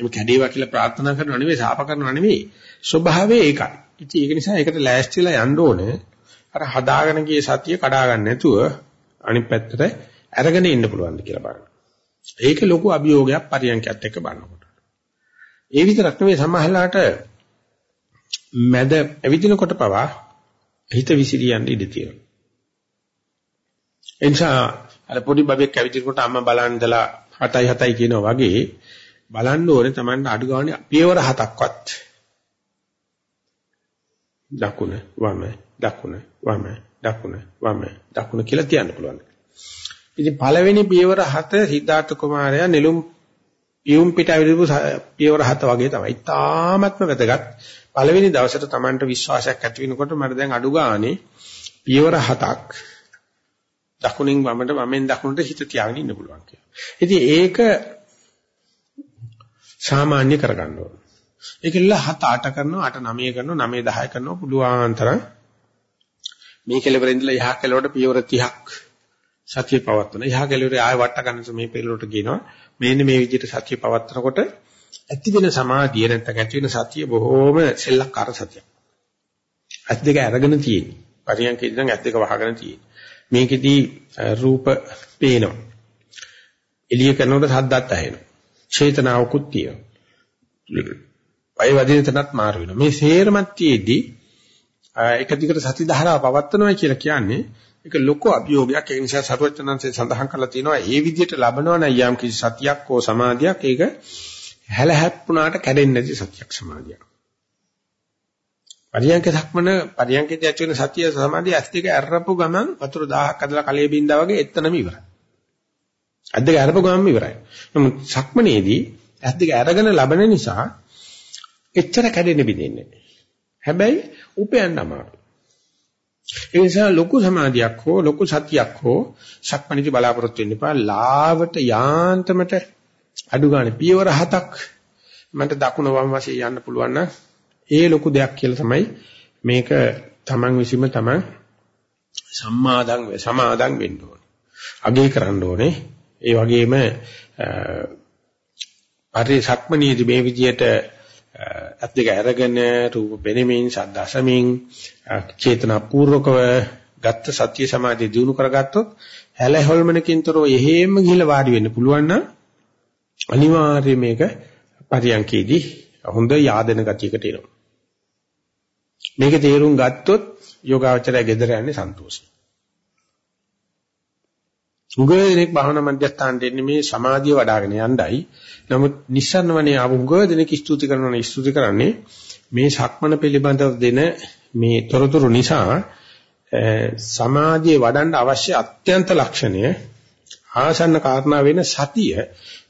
Speaker 2: එimhe කැඩේවා කියලා ප්‍රාර්ථනා කරනව නෙවෙයි සාප කරනව නෙවෙයි. ස්වභාවය ඒකයි. ඉතින් ඒක නිසා ඒකට ලෑස්තිලා යන්න ඕනේ. අර හදාගෙන ගිය සතිය කඩා ගන්න නැතුව අනිත් පැත්තට අරගෙන ඉන්න පුළුවන්ද කියලා බලන්න. ඒක ලොකු අභියෝගයක් පරියන්කයත් එක්ක බලනකොට. ඒ විතරක් නෙවෙයි සමහරලාට මැද ඇවිදිනකොට පවා හිත විසිරියන්න ඉඩ තියෙනවා. එනිසා අර පොඩි බබෙක් ඇවිදිනකොට අම්මා බලන් ඉඳලා 7යි 7යි කියනවා වගේ බලන්න ඕනේ Tamanට අඩු ගානේ පියවර හතක්වත් දකුණ වම දකුණ වම දකුණ වම දකුණ කියලා තියන්න පුළුවන්. ඉතින් පළවෙනි පියවර හත සිද්ධාර්ථ කුමාරයා නෙළුම් පියුම් පිට ඇවිදපු පියවර හත වගේ තමයි. තාමත්ම වැදගත්. පළවෙනි දවසට Tamanට විශ්වාසයක් ඇති වෙනකොට මට දැන් අඩු ගානේ පියවර හතක් දකුණින් වමට වමෙන් දකුණට හිත තියාගෙන ඉන්න පුළුවන් කියලා. ඉතින් ඒක සාමාන්‍ය කරගන්න ඕන. ඒකෙල්ල 7 8 කරනවා 8 9 කරනවා 9 10 කරනවා පුළුවන් තරම් මේ කෙලවර ඉඳලා යහ කෙලවරට පියවර 30ක් සතිය පවත්වන. යහ කෙලවරේ ආය වට ගන්න මේ පිළිවෙලට කියනවා. මේන්න මේ විදිහට සතිය පවත්නකොට ඇති වෙන සමාධිය නැත්නම් ඇති වෙන සතිය බොහොම සෙල්ලක්කාර සතියක්. ඇස් දෙක අරගෙන තියෙන්නේ. පරියන්කේ ඉඳන් ඇස් දෙක වහගෙන තියෙන්නේ. මේකෙදී රූප පේනවා. එළිය කරනකොට සද්දත් ඇහෙනවා. චේතනාවකුත් තියෙනවා. පය වදින තැනත් මාරු වෙනවා. මේ සේරමත්තියේදී එක දිගට සති ධාරාව පවත්වනවා කියලා කියන්නේ ඒක ලොකු අභියෝගයක්. ඒ නිසා සරුවචනන්සේ සඳහන් කරලා තියෙනවා මේ විදිහට ලබනවා නම් යම් කිසි සතියක් හෝ සමාධියක් ඒක හැලහැප්පුණාට කැඩෙන්නේ නැති සතියක් සමාධියක්. පරියන්ක ධක්මන පරියන්කදී ඇති වෙන සතිය සමාධිය ඇස් දෙක අරපු ගමන් වතුර 1000ක් අදලා කලයේ බින්දා වගේ එතනම ඉවරයි. ඇස් දෙක අරපු ගමන් ඉවරයි. නමුත් සක්මනේදී ඇස් දෙක අරගෙන ලබන නිසා එච්චර කැඩෙන්න බිඳින්නේ නැහැ. හැබැයි උපයන්න අමාරුයි. ඒ නිසා ලොකු සමාධියක් හෝ ලොකු සතියක් හෝ සක්මණේදී බලාපොරොත්තු වෙන්න එපා. ලාවට යාන්තමට අඩු ගන්න පියවර හතක් මට දකුණ වම් වශයෙන් යන්න පුළුවන් නම් ඒ ලොකු දෙයක් කියලා තමයි මේක Taman විසීම Taman සම්මාදන් සමාදන් වෙන්න ඕනේ. අගේ කරන්න ඕනේ. ඒ වගේම පරිසක්මනීයදී මේ විදියට අත් දෙක අරගෙන රූප පෙනෙමින් සද්දාසමින් චේතනා පූර්වකව ගත්ත සත්‍ය සමාධිය දිනු කරගත්තොත් හැල හොල්මනකින්තරෝ එහෙම ගිහිල්ලා වාඩි වෙන්න පුළුවන් නම් අනිවාර්යයෙන් මේක පරියන්කේදී හොඳ yaadena ගතියකට එනවා. මේක තේරුම් ගත්තොත් යෝගාවචරය gedera යන්නේ සන්තෝෂයි. උගෝ දෙනෙක් භාවනා මධ්‍යස්ථානට එන්නේ මේ සමාධිය වඩ아가න යණ්ඩයි. නමුත් නිස්සන්නවනේ ආවුගෝ දෙනෙක් ස්තුති කරනවා ස්තුති කරන්නේ මේ සක්මන පිළිබඳව දෙන මේ තොරතුරු නිසා සමාධිය වඩන්න අවශ්‍ය අත්‍යන්ත ලක්ෂණය ආසන්න කාරණා වෙන සතිය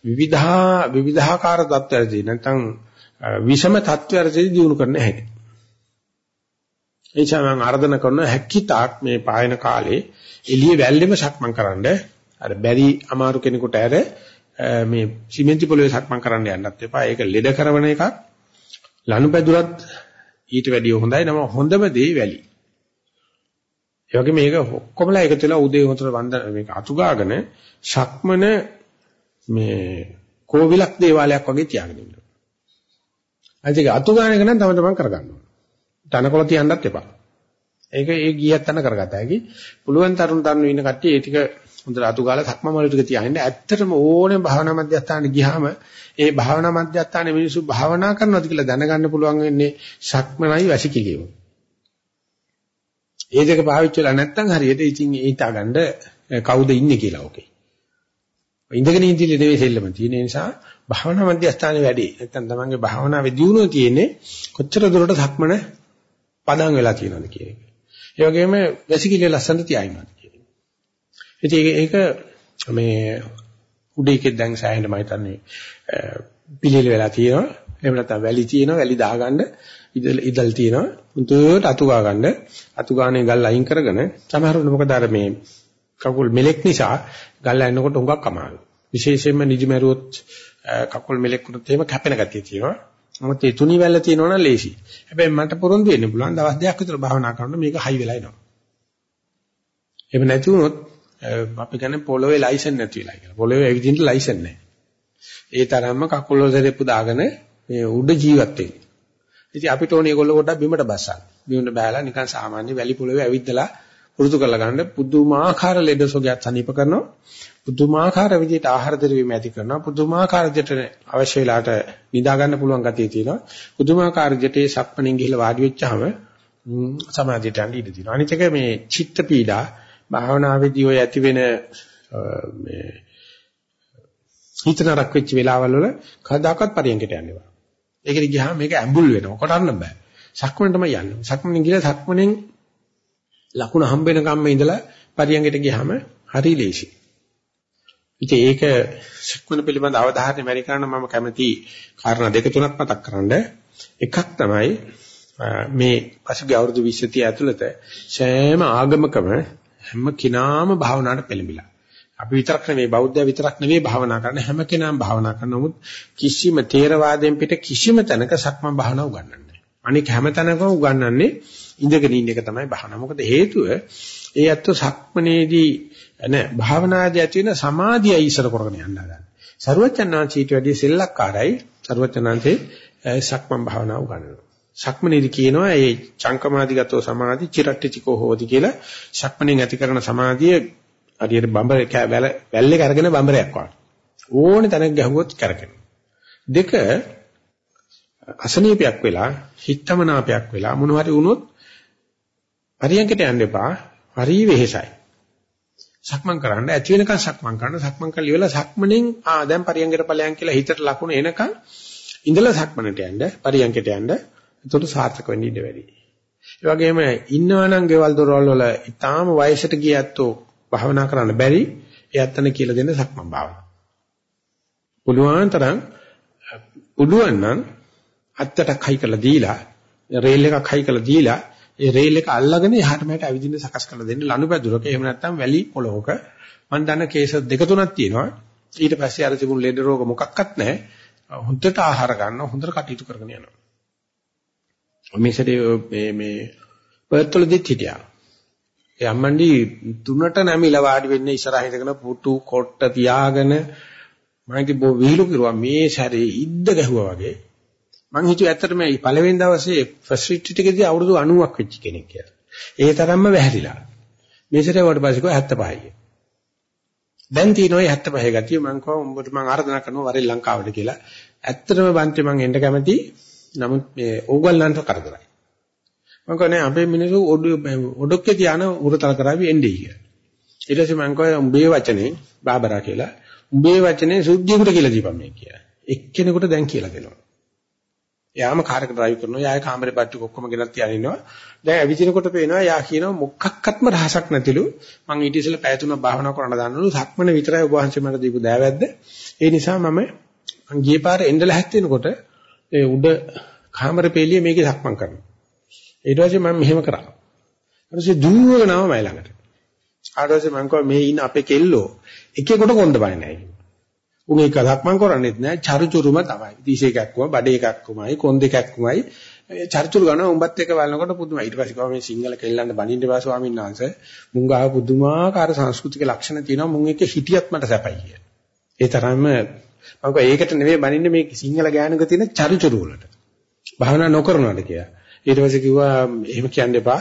Speaker 2: විවිධා විවිධාකාර தත්ත්වයන්දී නැත්නම් විෂම தත්ත්වයන්දී දිනු කරන්න හැකියි. එනිසා මම ආර්දන කරන හැකිතාක් මේ පායන කාලේ එළිය වැල්ලෙම සක්මන් කරන්න අර බැරි අමාරු කෙනෙකුට ඇර මේ සිමෙන්ති පොළවේ සක්මන් කරන්න යන්නත් එපා. ඒක ලෙඩ කරන එකක්. ලනුපැදුරත් ඊට වැඩිය හොඳයි. නම හොඳම දේ වැලි. ඒ වගේ මේක ඔක්කොමලා එකතු වෙලා උදේ හොතර වන්ද මේක අතු ගාගෙන ශක්මන මේ කෝවිලක් දේවාලයක් වගේ තියාගෙන ඉන්නවා. අනිත් ඒක අතු ගාන එක නම් තම තමන් කරගන්න ඕන. තනකොළ තියන්නත් එපා. ඒක ඒ ගියත් තන කරගත හැකි. පුළුවන් තරුණ තරුණ ඉන්න කට්ටිය ඒ ටික හොඳට අතු ගාලා සක්ම වල ටික තියාගෙන ඇත්තටම ඕනේ භාවනා මධ්‍යස්ථානට ගියාම ඒ භාවනා මධ්‍යස්ථානයේ මිනිස්සු භාවනා කරනවාද කියලා දැනගන්න පුළුවන් වෙන්නේ සක්මනයි වශිකීම. ඒ දෙක පාවිච්චි වෙලා නැත්නම් හරියට ඉතින් ඊටගන්න කවුද ඉන්නේ කියලා ඕකේ. ඉඳගෙන ඉඳිලි නෙවෙයි සෙල්ලම තියෙන නිසා භාවනා මධ්‍යස්ථානයේ වැඩි. නැත්නම් තමන්ගේ භාවනාවේ දියුණුව තියෙන්නේ කොච්චර දුරට සක්මන පදන් වෙලා තියෙනවද කියන එක. ඒ වගේම වැසිකිළිය ලස්සනට තියාිනවද කියන එක. ඉතින් ඒක මේ උඩ එකේ දැන් සෑහෙන මම හිතන්නේ පිළිල වෙලා තියෙනවා. එහෙම නැත්නම් වැලි තියෙනවා. වැලි දාගන්න ඉදල් ඉදල් තියෙනවා. උන්ට අතු ගා ගන්න. අතු ගානේ ගල් අයින් කරගෙන සමහරවිට මොකද අර මේ කකුල් මෙලෙක් නිසා ගල්ලා එනකොට උඟක් අමාරුයි. විශේෂයෙන්ම නිදිමරුවොත් කකුල් මෙලෙක් වුණොත් එහෙම කැපෙන ගතිය තියෙනවා. මොකද ඒ තුනි වැල්ල තියෙනවා නම් ලේසි. හැබැයි මට පොරොන්දු වෙන්න පුළුවන් දවස් දෙකක් විතර භාවනා කරනකොට මේක හයි වෙලා එනවා. එහෙම නැති වුණොත් අපි කියන්නේ පොළොවේ ලයිසන් නැති වෙලා කියලා. පොළොවේ ඇවිදින්න ලයිසන් නැහැ. ඒ තරම්ම කකුල් වල සෙරෙප්පු දාගෙන මේ උඩ ජීවත් වෙන්නේ. ඉතින් අපිට ඕනේ ඒගොල්ලෝ පොඩ්ඩක් බිමට බස්සන්න. බිමට බෑලා නිකන් සාමාන්‍ය වැලි පොළොවේ ඇවිද්දලා පුරුදු කරලා ගන්න පුදුමාකාර ලෙඩ සොගයක් සනීප කරනවා. පුදුමාකාර විදිහට ආහාර දරවීම ඇති කරනවා. පුදුමාකාර විදිහට අවශ්‍ය වෙලාවට නිදා ගන්න පුළුවන් ගතිය තියෙනවා. පුදුමාකාර විදිහට සක්මණෙන් ගිහිල්ලා වාඩි වෙච්චාම සමාධියට යන්න ඉඩ තියෙනවා. අනිත් එක මේ චිත්ත පීඩා භාවනාවේදී ඔය ඇති වෙන මේ හිතනරක් වෙච්ච වෙලාවල් වල කවදාකවත් පරියන්කට යන්න එපා. ඒකට ගියාම මේක ඇඹුල් වෙනවා. කොටන්න බෑ. සක්මණ තමයි යන්නේ. සක්මණෙන් ගිහලා සක්මණෙන් ලකුණ හම්බ වෙන කම්ම ඉඳලා පරියන්කට ගියාම හරි ලේසි. ඉතින් ඒක සක්මණ පිළිබඳ අවධානය මෙරි කරන මම කැමති කාරණා දෙක තුනක් මතක් කරන්න. එකක් තමයි මේ පසුගිය අවුරුදු 20 30 ඇතුළත සෑම ආගමකම හැම කෙනාම භාවනාවට පෙළඹිලා. අපි විතරක් නෙවෙයි බෞද්ධය විතරක් නෙවෙයි භාවනා කරන හැම කෙනාම භාවනා කරන නමුත් කිසිම තේරවාදයෙන් පිට කිසිම තැනක සක්මන් භාවනාව උගන්වන්නේ නැහැ. අනික හැම තැනකම උගන්වන්නේ ඉඳගෙන ඉන්න එක තමයි භාවනාව. මොකද හේතුව ඒ ඇත්ත සක්මනේදී නෑ භාවනාදී ඇති වෙන සමාධියයි ඉස්සර කරගෙන යන්න හදන්නේ. සරුවචනාංශීට වැඩිය සෙල්ලක්කාරයි සරුවචනාංශේ සක්මන් භාවනාව උගන්වනවා. සක්මනේදී කියනවා ඒ චංකමාදිගතෝ සමාධි චිරට්ටිචිකෝ හෝති කියලා සක්මනේ ඇති කරන සමාධිය හරියට බඹර වැල් එක අරගෙන බඹරයක් වගේ. ඕනේ තැනක ගැහුවොත් කරකිනවා. දෙක අසනීපයක් වෙලා හිතමනාපයක් වෙලා මොනවාරි වුණොත් පරියන්කට යන්න එපා. හරි වෙහෙසයි. සක්මන් කරන්න ඇති වෙනකන් සක්මන් කරන්න සක්මන් කරලා ඉවරලා සක්මණෙන් ආ දැන් පරියන්කට ඵලයන් කියලා හිතට ලකුණ එනකන් ඉඳලා සක්මණට යන්න පරියන්කට යන්න එතකොට සාර්ථක වෙන්න ඉඩ වැඩි. ඒ වගේම ඉන්නවනම් ගෙවල් දොරවල් වල ඊටාම වයසට ගිය ඇත්තෝ භාවනා කරන්න බැරි එයත්තන කියලා දෙන්න සක්මන් භාවනාව. පුළුවන් තරම් පුළුවන් නම් අත්තටක් හයි කරලා දීලා රේල් එකක් හයි කරලා දීලා ඒ රේල් එක අල්ලගෙන එහාට මෙහාට ඇවිදින්න සකස් කරලා දෙන්න. ලනුපැදුරක එහෙම නැත්නම් වැලි පොළොවක මම දන්න කේස් දෙක තුනක් තියෙනවා. ඊට පස්සේ අර තිබුණු ලෙඩ රෝග මොකක්වත් නැහැ. හොඳට ආහාර ගන්න හොඳට කටයුතු කරගෙන යනවා. මේ සැරේ මේ මේ පර්තලෙදිත් හිටියා. ඒ අම්මන්ඩි තුනට නැමිලා වාඩි වෙන්නේ ඉස්සරහ හිටගෙන පුටු කොට්ට තියාගෙන මම කිව්ව විහිළු කිරුවා. මේ සැරේ ඉද්ද ගැහුවා වගේ. මං හිතුවේ ඇත්තටම මේ පළවෙනි දවසේ ෆස්ට් රිට්‍රීට් එකේදී අවුරුදු 90ක් වෙච්ච කෙනෙක් කියලා. ඒ තරම්ම වැහැරිලා. මේ සැරේ වට පස්සේ කෝ 75යි. දැන් තියෙනවා 75 ගතිය මං කව උඹට මං ආරාධනා කරනවා වරේ ලංකාවට කියලා. ඇත්තටම බන්ති මං එන්න කැමති. නමුත් මේ ඕගොල්ලන්ට කරදරයි. මම කියන්නේ අපේ මිනිස්සු ඔඩොක්කේ තියාන උරතල් කරાવી එන්නේ කියලා. ඊට පස්සේ මම කිව්වා උඹේ වචනේ බාබරා කියලා. උඹේ වචනේ සුද්ධියකට කියලා දීපන් මේ කියලා. එක්කෙනෙකුට දැන් කියලා දෙනවා. එයාම කාර් එක drive කරනවා. යාය කාමරේ පට්ටි ඔක්කොම ගෙනත් තියාගෙන ඉන්නවා. දැන් ඇවිදිනකොට පේනවා යා කියනවා මොකක්වත්ම රහසක් නැතිලු. මං ඊට ඉස්සෙල්ලා පැය තුනක් භාවනා කරන්න දාන්නලු. සක්මන විතරයි ඔබ වහන්සේ මට දීපු දෑවැද්ද. ඒ නිසා මම මං ගියේ පාර එන්නලා හැත්තෙනකොට ඒ උඩ කාමරේ පෙළිය මේකේ සක්මන් කරනවා. ඊට පස්සේ මම මෙහෙම කරා. ඊට පස්සේ දුවගෙනම මයි ළඟට. ඊට පස්සේ මම කිව්වා මේ ඉන්න අපේ කෙල්ලෝ එකෙකුට කොන්ද බය නැහැ කිව්වා. උන් එක ලක්මන් කරන්නේත් නැහැ චරුචුරුම තමයි. 31 එකක්ම බඩේ එකක්මයි කොන් දෙකක්මයි චර්චුරු ගන්න උඹත් එක බලනකොට පුදුමයි. ඊට පස්සේ කිව්වා මේ සිංහල කෙල්ලන්ට බණින්න බා ස්වාමීන් වහන්සේ මුං ගාව පුදුමාකාර සංස්කෘතික ලක්ෂණ තියෙනවා මුං එක හිටියත් මට සැපයි කිය. ඒ තරම්ම මම කිව්වා ඒකට නෙවෙයි බණින්නේ මේ සිංහල ගෑනුක තියෙන චර්චුරු වලට. භාවනා නොකරනවාට කියලා. ඊට පස්සේ කිව්වා එහෙම කියන්න එපා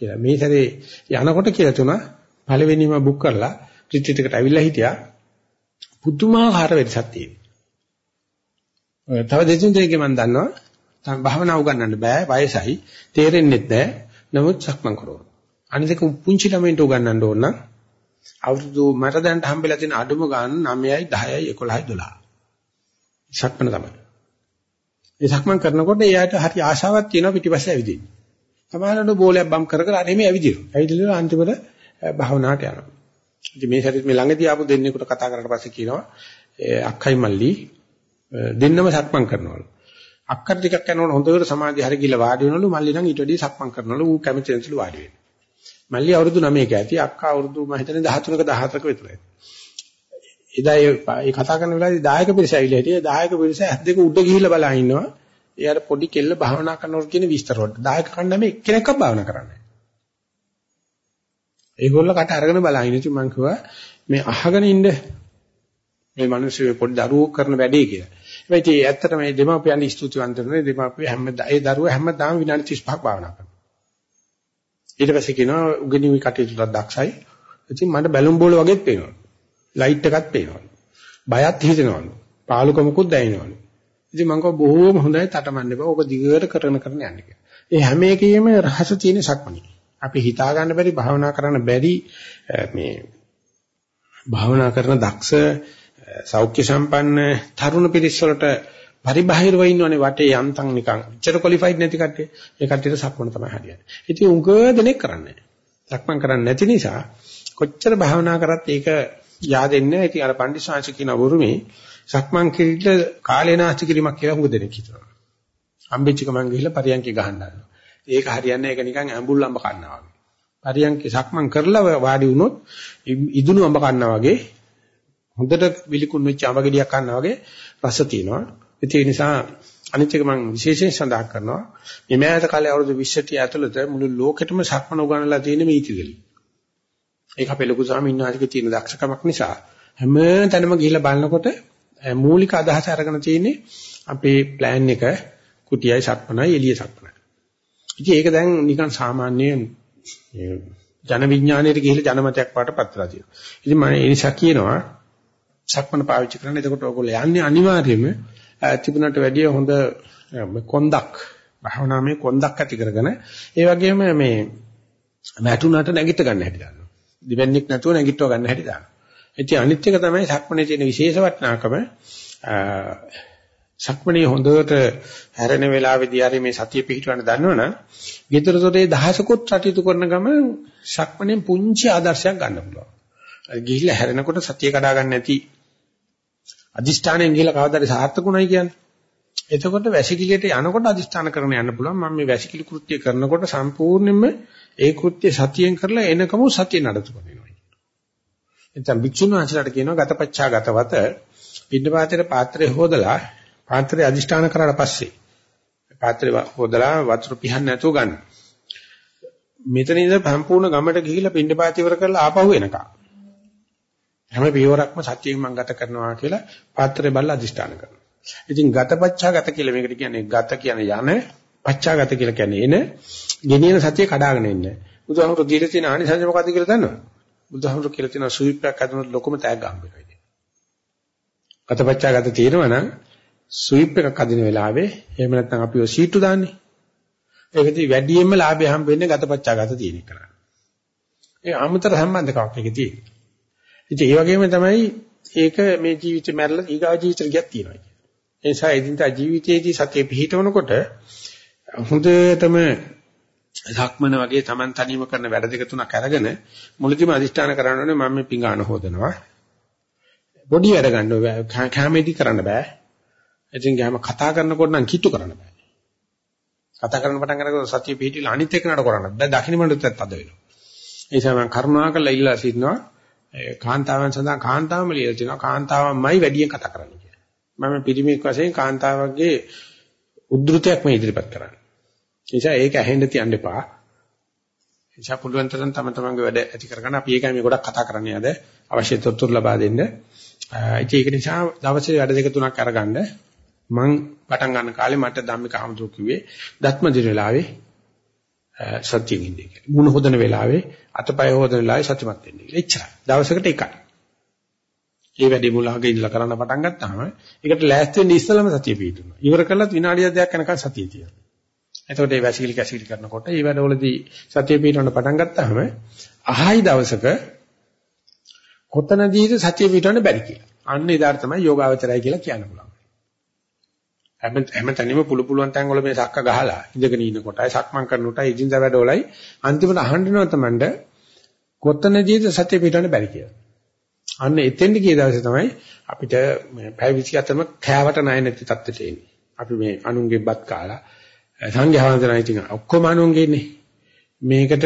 Speaker 2: කියලා. මේ සැරේ යනකොට කියලා තුනා පළවෙනිම බුක් කරලා රිට්‍රීට් එකට ඇවිල්ලා හිටියා. පුදුමාකාර වෙනසක් තියෙනවා. තව දෙතුන් දෙනෙක්ගේ මම දන්නවා තම භාවනා උගන්නන්න බෑ වයසයි තේරෙන්නේ නැහැ. නමුත් සක්මන් කරනවා. අනිත් පුංචි ළමයින්ට උගන්නන්න ඕන නම් අවුරුදු මට දැන් හම්බෙලා තියෙන අඩුම ගාන 9යි 10යි 11යි 12. සක්මන තමයි. ඒ සක්මන් කරනකොට එයාට හරි ආශාවක් තියෙනවා පිටිපස්සේ ඇවිදින්න. සමහරවිට බෝලයක් බම් කර කර අර එමේ ඇවිදිනවා. ඇවිදලා අන්තිමට භාවනාවට යනවා. ඉතින් මේ සැරේත් මේ ළඟදී ආපු දෙන්නෙකුට කතා කරලා පස්සේ කියනවා අක්කයි මල්ලි දෙන්නම සක්මන් කරනවලු. අක්කර ටිකක් යනකොට හොඳට සමාධිය හරි ගිහලා වාඩි වෙනවලු මල්ලි නම් ඊට වැඩිය සක්මන් කරනවලු ඌ කැමති නැතිලු වාඩි වෙන්න. මල්ලි අවුරුදු 9ක ඇති අක්කා අවුරුදු මම හිතන්නේ 13ක 14ක විතර ඇති. එදා ඒ කතා කරන වෙලාවේදී දායක පිරිස ඇවිල්ලා හිටියේ දායක පිරිස ඇස් දෙක උඩ ගිහිල්ලා බලා ඉන්නවා. එයාට පොඩි කෙල්ල භාවනා කරනකොට කියන විස්තර වලට. දායක කණ්ඩායම එක්කෙනෙක්ව භාවනා කරන්නේ. ඒගොල්ල කට අරගෙන බලා ඉන්නේ. ඉතින් මම කිව්වා මේ අහගෙන ඉන්න මේ මිනිස්සු පොඩි දරුවෝ කරන වැඩේ කියලා. හැබැයි ඒ ඇත්තට මේ දෙමාපියන් ස්තුතිවන්ත වෙනවා. දෙමාපිය හැමදාම ඒ දරුවා හැමදාම විනාඩි 35ක් භාවනා කරනවා. ඊට පස්සේ කියනවා උගෙනිවි කටයුතු දක්ෂයි. ඉතින් මට බැලුම් බෝල වගේත් පේනවා. ලයිට් එකක් පේනවා. බයත් හිතෙනවලු. පාලුකමකුත් දැනෙනවලු. ඉතින් මම කව බොහෝම හොඳයි තටමන්න එපා. ඕක දිගට කරන කරන යන්න කියලා. ඒ හැම එකෙම රහස තියෙන සක්මණේ. අපි හිතා ගන්න බැරි භාවනා කරන්න බැරි මේ භාවනා කරන දක්ෂ සෞඛ්‍ය සම්පන්න තරුණ පිරිස් වලට පරිබාහිරව ඉන්නවනේ වටේ යන්තම් නිකන් ඉච්චර ක්වොලිෆයිඩ් නැති කට්ටිය. ඒ කට්ටියට සක්මන තමයි හරියන්නේ. ඉතින් උංග දෙනෙක් කරන්නේ සක්මන් කරන්නේ නැති නිසා කොච්චර භාවනා කරත් ඒක yaadෙන්නේ නැහැ. ඉතින් අර පණ්ඩිස්වාංශ කියන වරුමේ සක්මන් කිරිල්ල කාලේ නාස්ති කිරීමක් කියලා උංග දෙනෙක් හිතනවා. අම්බෙච්ච ගමන් ගිහිල්ලා පරියන්කේ ගහනවා. ඒක හරියන්නේ ඒක නිකන් ඇඹුල් අඹ කන්නා වගේ. පරියන්කේ සක්මන් කරලා වාඩි වුණොත් ඉදුණු අඹ කන්නා වගේ හොඳට විලිකුණු වෙච්ච අඹ ගෙඩියක් කන්නා වගේ රස තියෙනවා. ඒ නිසා අනිත් එක මම විශේෂයෙන් සඳහන් කරනවා මේ මෑත කාලේ අවුරුදු 20 ඇතුළත මුළු ලෝකෙටම සක්මන උගන්වලා තියෙන මේ ඉතිගලි. ඒක අපේ ලොකු ස්වාමීන් වහන්සේගේ තියෙන දක්ෂකමක් නිසා හැම තැනම ගිහිල්ලා බලනකොට මූලික අදහස අරගෙන තියෙන්නේ අපේ ප්ලෑන් එක කුටියයි සක්මනයි එළිය සක්මනයි. ඉතින් ඒක දැන් නිකන් සාමාන්‍ය ජන විඥාණයට ගිහිල්ලා ජනමතයක් වඩටපත් වෙලා තියෙනවා. ඉතින් මම ඒ නිසා කියනවා සක්මන පාවිච්චි කරන්න. එතකොට ඔයගොල්ලෝ යන්නේ අනිවාර්යයෙන්ම තිබුණට වැඩිය හොඳ කොන්දක් භාවනාවේ කොන්දක් ඇති කරගෙන ඒ වගේම මේ වැටුණට නැගිට ගන්න හැටි දානවා. දිවෙන්නෙක් නැතුව නැගිටව ගන්න හැටි දානවා. ඉතින් අනිත් එක තමයි සක්මනේ තියෙන විශේෂ වටිනාකම සක්මනේ හොඳට හැරෙන වෙලාවේදී හරි මේ සතිය පිහිටවන්න දන්නවනම් ගෙදරතොටේ දහසකුත් රටයුතු කරන ගම සක්මනේ පුංචි ආදර්ශයක් ගන්න පුළුවන්. ගිහිල්ලා හැරෙනකොට සතිය කඩා ගන්න නැති අදිෂ්ඨානයෙන් ගිහලා කවදාද සාර්ථකුණයි කියන්නේ. එතකොට වැසිකිළියට යනකොට අදිෂ්ඨාන කරන යන්න පුළුවන්. මම මේ වැසිකිලි කෘත්‍ය කරනකොට සම්පූර්ණයෙන්ම ඒ කෘත්‍ය සතියෙන් කරලා එනකම සතිය නඩතු කරනවා. එතන භික්ෂුන් වහන්සේලාට කියනවා ගතපච්චා ගතවත පින්නපාතේ පාත්‍රය හොදලා පාත්‍රය අදිෂ්ඨාන කරාට පස්සේ පාත්‍රය හොදලා වතුර පිහන්න නැතුව ගන්න. මෙතන ඉඳන් සම්පූර්ණ ගමට ගිහිල්ලා පින්නපාතේ ඉවර කරලා ආපහු එනකම්. හැම පියවරක්ම සත්‍යයෙන් මම ගත කරනවා කියලා පාත්‍රය බලලා අදිෂ්ඨාන කරනවා. ඉතින් ගතපච්චා ගත කියලා මේකට කියන්නේ ගත කියන යන පච්චා ගත කියලා කියන්නේ එන ගෙනියන සතිය කඩාගෙන ඉන්නේ. බුදුහාමුදුරු දීලා තියෙන ආනිසංස මොකද්ද කියලා දන්නවද? බුදුහාමුදුරු කියලා තියෙන සුවිප්පයක් හදනකොට ලොකම තෑග්ග හම්බ වෙනවා. ගතපච්චා ගත තියෙනවා නම් සුවිප් එකක් හදින වෙලාවේ එහෙම නැත්නම් අපි ඔය සීටු දාන්නේ. ඒකදී වැඩියෙන්ම ලාභය හම්බ වෙන්නේ ගතපච්චා ගත තියෙන එක. ඒ අමතර සම්බන්ධකමක් එකේ තියෙන්නේ. ඉතින් ඒ වගේම තමයි ඒක මේ ජීවිතේ මැරලා ඊගා ජීවිතේ ගියක් තියෙනවා කියන්නේ. ඒ නිසා එදිනදා ජීවිතයේදී සතිය පිහිටවනකොට හොඳටම ධක්මන වගේ Taman තනියම කරන වැඩ දෙක තුනක් අරගෙන මුලදීම අදිෂ්ඨාන කරන්න ඕනේ මම මේ පිඟාන හොදනවා. බොඩි වැඩ ගන්න ඕනේ කැමෙදි කරන්න බෑ. ඉතින් ගෑම කතා කරනකොට නම් කිට්ටු කරන්න බෑ. කතා කරන පටන් ගන්නකොට සතිය පිහිටිලා අනිත් එක නඩ කරන්න බෑ. දකුණු මණ්ඩලෙත් අද වෙනවා. ඒ නිසා මම කරුණාකරලා ඉල්ලා සිටිනවා කාන්තාවන් සඳහා කාන්තාවම ලියලා තිනවා කාන්තාවන්මයි වැඩියෙන් කතා කරන්නේ කියලා. මම පිරිමික් වශයෙන් කාන්තාවගේ උද්ෘතයක් මේ ඉදිරිපත් කරන්නේ. ඒ නිසා ඒක ඇහෙන්න තියන්න එපා. ඒ නිසා පුළුවන් තරම් තම තමන්ගේ වැඩ ඇති කරගන්න අපි ඒකයි මේ ගොඩක් කතා කරන්නේ අද අවශ්‍ය තොරතුරු ලබා දෙන්න. ඒක නිසා දවසේ වැඩ දෙක තුනක් අරගන්න මං පටන් ගන්න කාලේ මට ධම්මික හමුදුරු කිව්වේ දත්ම දින වෙලාවේ සත්‍යයෙන් ඉන්නේ කියලා. මුණ හොදන වෙලාවේ අතපය හොදන වෙලාවේ සත්‍යමත් වෙන්නේ කියලා. එච්චරයි. දවසකට එකයි. මේ වැඩි මුලහක ඉඳලා කරන්න පටන් ගත්තාම ඒකට ලෑස්ති වෙන්න ඉස්සෙල්ලම සතිය පිටුනවා. ඉවර කළත් විනාඩි දෙකක් යනකම් සතිය තියෙනවා. එතකොට මේ වැසිකිලි කැසිකිලි කරනකොට මේ වැඩවලදී සතිය පිටවන්න පටන් ගත්තාම අහයි දවසක කොතනදීද සතිය පිටවන්න බැරි කියලා. අන්න එදාට තමයි යෝගාවචරය කියලා කියන්න පුළුවන්. හැම හැමතැනම පුළු පුළුවන් තැන් වල මේ සක්ක ගහලා ඉඳගෙන ඉන්න කොටයි සක්මන් කරන කොටයි ඉදින්දා වැඩවලයි අන්තිමට අහන්නව තමන්ට කොතනදීද සත්‍ය පිටවන්න බැරි කියලා. අන්න එතෙන්ද ගිය දවසේ තමයි අපිට මේ පැය 27ම කෑවට නැය නැති තත්ත්වයට එන්නේ. අපි මේ අනුන්ගේ බත් කාලා සංඝයා වහන්සේලා ඉතින් ඔක්කොම අනුන්ගේ ඉන්නේ. මේකට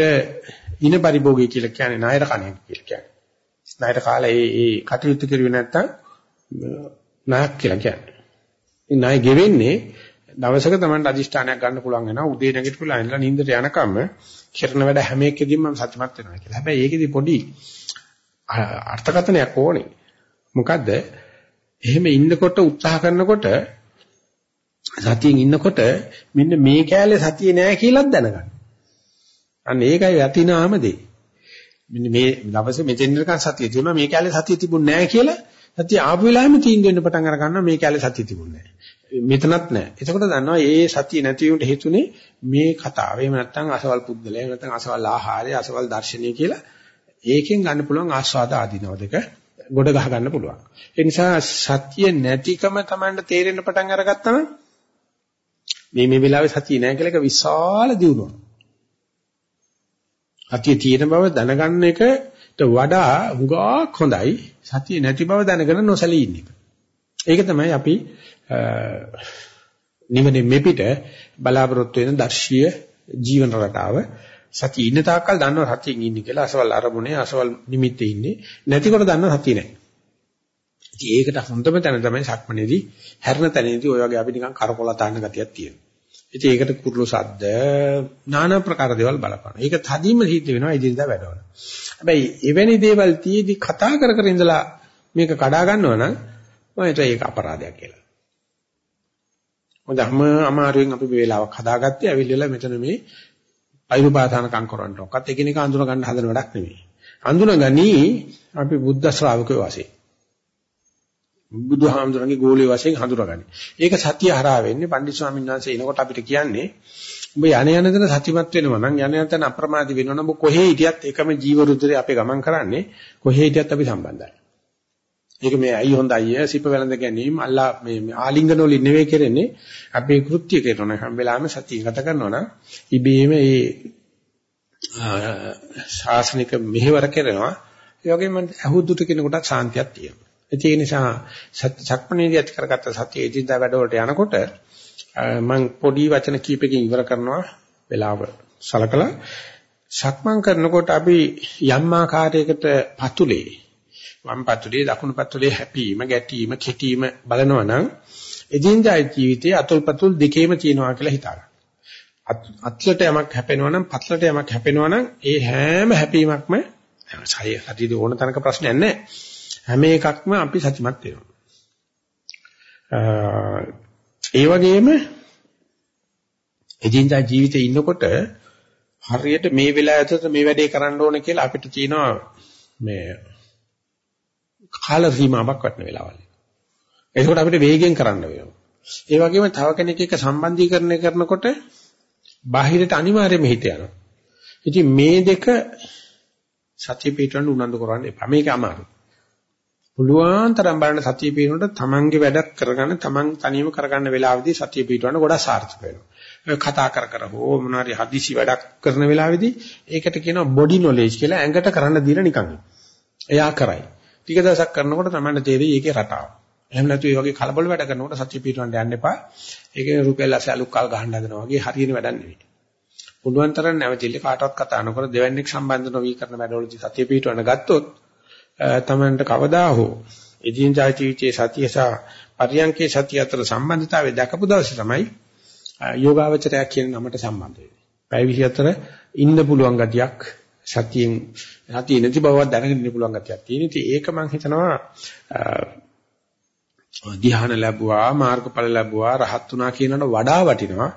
Speaker 2: ඉන පරිභෝගය කියලා කියන්නේ ණයට කණේ කියලා කියන්නේ. ණයට කාලා ඒ ඒ කටයුතු කරුවේ නැත්තම් ණයක් කියලා කියන්නේ. මේ ණය ගෙවෙන්නේ දවසක Tamanට අදිෂ්ඨානයක් ගන්න පුළුවන් වෙනවා උදේ නැගිටලා ඉඳලා නිින්දට යනකම් කරන වැඩ හැම එකකදීම මම සතුටුමත් වෙනවා කියලා. හැබැයි ඒකෙදි පොඩි අර්ථකථනයක් ඕනේ. මොකද්ද? එහෙම ඉන්නකොට උත්සාහ කරනකොට සතියෙන් ඉන්නකොට මෙන්න මේ කෑල්ලේ සතිය නෑ කියලාත් දැනගන්න. අන්න ඒකයි යතිනාම දෙයි. මෙන්න මේ දවසේ මෙතෙන් නිකන් සතිය තියෙනවා මේ කැලේ සතිය තිබුණ නැහැ කියලා සතිය ආපු වෙලාවෙම තීන්දුව වෙන්න පටන් අර ගන්නවා මේ කැලේ සතිය තිබුණ නැහැ. මෙතනත් නැහැ. එතකොට දන්නවා මේ සතිය නැති වුණට හේතුනේ මේ කතාව. එහෙම නැත්නම් අසවල් පුද්දලය, එහෙම නැත්නම් අසවල් ආහාරය, අසවල් දර්ශනය කියලා ඒකෙන් ගන්න පුළුවන් ආස්වාද ආදීනව දෙක ගොඩ ගහ ගන්න පුළුවන්. ඒ නිසා සතිය නැතිකම Tamanට තේරෙන්න පටන් අරගත්තම මේ මේ වෙලාවේ සතිය නැහැ කියලා එක විශාල දියුණුවක්. සතිය තියෙන බව දැනගන්න එකට වඩා හුඟක් හොඳයි සතිය නැති බව දැනගෙන නොසලී ඉන්න එක. ඒක තමයි අපි නිවනේ මෙපිට බලාපොරොත්තු වෙන දර්ශීය ජීවන රටාව සතිය ඉන්න තාක්කල් දන්නවා සතියෙන් ඉන්නේ කියලා අසවල් අරමුණේ අසවල් නිමිත්තේ ඉන්නේ නැතිකොට දන්නවා සතිය නැහැ. ඉතින් ඒකට හොඳම තැන තමයි සක්මනේදී හැරෙන තැනේදී ඔය වගේ අපි නිකන් කරකොල තාන්න ගතියක් තියෙනවා. ඉතින් ඒකට කුරුළු සද්ද নানা ප්‍රකාර දේවල් බලපාන. ඒක තදින්ම සිද්ධ වෙනවා ඉදිරියදා වැඩවල. හැබැයි එවැනි දේවල් තියේදී කතා කර කර ඉඳලා මේක කඩා ගන්නවා නම් මම හිතුවා ඒක අපරාධයක් කියලා. මොකද හැම අමාරුවෙන් අපි මේ වෙලාවක් හදාගත්තේ ඇවිල්ලා මෙතන මේ අයුපාදානකම් කරන්න ඕකත් එකිනෙක අඳුන ගන්න හදන වැඩක් නෙමෙයි. අඳුනගනි අපි බුද්ධ ශ්‍රාවකයෝ වශයෙන්. බුදුහාමුදුරන්ගේ ගෝලිය වශයෙන් හඳුනගන්නේ. ඒක සතිය හරහා වෙන්නේ පණ්ඩිත ස්වාමීන් වහන්සේ එනකොට අපිට කියන්නේ උඹ යණ යන දන සතිමත් වෙනවා. නම් යණ යන තැන අප්‍රමාදී වෙනවා. නම් ඔබ කොහේ හිටියත් එකම ජීව රුධිරේ අපේ ගමන් කරන්නේ කොහේ හිටියත් අපි සම්බන්ධයි. ඒක මේ අයි හොඳයි සිප වැළඳ ගැනීම අල්ලා මේ ආලිංගන වලින් නෙවෙයි කරන්නේ අපේ කෘත්‍ය කරන හැම වෙලාවෙම සතිය ගත කරනවා නම් ඉබේම ඒ ශාසනික මෙහෙවර කරනවා. ඒ වගේම අහුදුට කෙනෙකුට සාන්තියක් තියෙනවා. ඒ නිසා සක්මණේදී ඇති කරගත්ත සතිය එදින්දා වැඩවලට යනකොට මම පොඩි වචන කීපකින් ඉවර කරනවා වෙලාව සලකලා සක්මන් කරනකොට අපි යම් ආකාරයකට පතුලේ වම් පතුලේ දකුණු පතුලේ හැපීම ගැටීම කෙටීම බලනවා නම් එදින්දා ජීවිතයේ අතුල් පතුල් දෙකේම තියෙනවා කියලා හිතාගන්න. අත්ලට යමක් හැපෙනවා නම් පත්ලට යමක් හැපෙනවා නම් ඒ හැම හැපීමක්ම හරියට ඕන තරක ප්‍රශ්නයක් නැහැ. හැම එකක්ම අපි සත්‍යමත් වෙනවා. ඒ වගේම එදිනදා ජීවිතේ ඉන්නකොට හරියට මේ වෙලාව ඇතුළත මේ වැඩේ කරන්න ඕන කියලා අපිට තියෙනවා මේ කාල සීමාවක් වටන වෙලාවල්. ඒකෝට අපිට වේගෙන් කරන්න වෙනවා. ඒ වගේම තව කෙනෙක් එක්ක සම්බන්ධීකරණය කරනකොට බාහිරට අනිවාර්යයෙන්ම හිත යනවා. ඉතින් මේ දෙක සත්‍ය පිටරන්න උනන්දු කරන්න එපා. මේක අමාරුයි. පුළුවන් තරම් බලන්න සතිය පිටුනට තමන්ගේ වැඩක් කරගන්න තමන් තනියම කරගන්න වෙලාවෙදී සතිය පිටවන්න ගොඩක් සාර්ථක වෙනවා. ඔය කතා කර කර හෝ මොනවාරි හදිසි වැඩක් කරන වෙලාවෙදී ඒකට කියනවා බොඩි නොලෙජ් කියලා ඇඟට කරන්න දීලා නිකන්. එයා කරයි. ටික දවසක් කරනකොට තමයි තේරෙයි ඒකේ රටාව. එහෙම නැතු ඒ වගේ කලබල වැඩ කරනකොට සතිය පිටවන්න යන්න එපා. ඒකේ රුපියල් අසලුක් කල් ගහන්න හදනවා වගේ හරියන වැඩක් නෙවෙයි. පුළුවන් තරම් නැවතිල්ල කාටවත් කතා නොකර දෙවන්නේක් සම්බන්ධ නොවි කරන වැඩවලදී සතිය පිටවන්න ගත්තොත් තමන්ට කවදා හෝ එදිනදා ජීවිතයේ සතිය සහ පරියන්කේ සතිය අතර සම්බන්ධතාවය දැකපු දවසේ තමයි යෝගාවචරයක් කියන නමට සම්බන්ධ වෙන්නේ. පැය 24 ඉන්න පුළුවන් ගතියක් සතියෙන් සතිය නැති බවක් දැනගෙන ඉන්න පුළුවන් ගතියක් තියෙන. ඉතින් ඒක මම හිතනවා ධ්‍යාන ලැබුවා මාර්ගඵල ලැබුවා රහත් වුණා කියනකට වඩා වටිනවා.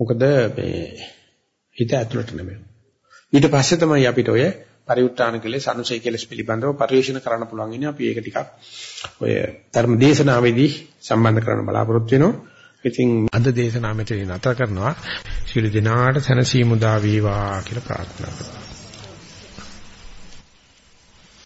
Speaker 2: මොකද මේ හිත ඇතුළට නෙමෙයි. ඊට පස්සේ තමයි අපිට ඔය පරිඋත්තාන කෙලෙස් අනුසය කෙලෙස් පිළිබඳව පරිශීලන කරන්න පුළුවන් ඉන්නේ අපි ඒක ටිකක් ඔය ධර්ම දේශනාවේදී සම්බන්ධ කරන්න බලාපොරොත්තු වෙනවා. ඉතින් අද දේශනාව මෙතන නතර කරනවා. ශිළු දිනාට සනසීමු දා වේවා කියලා ප්‍රාර්ථනා කරනවා.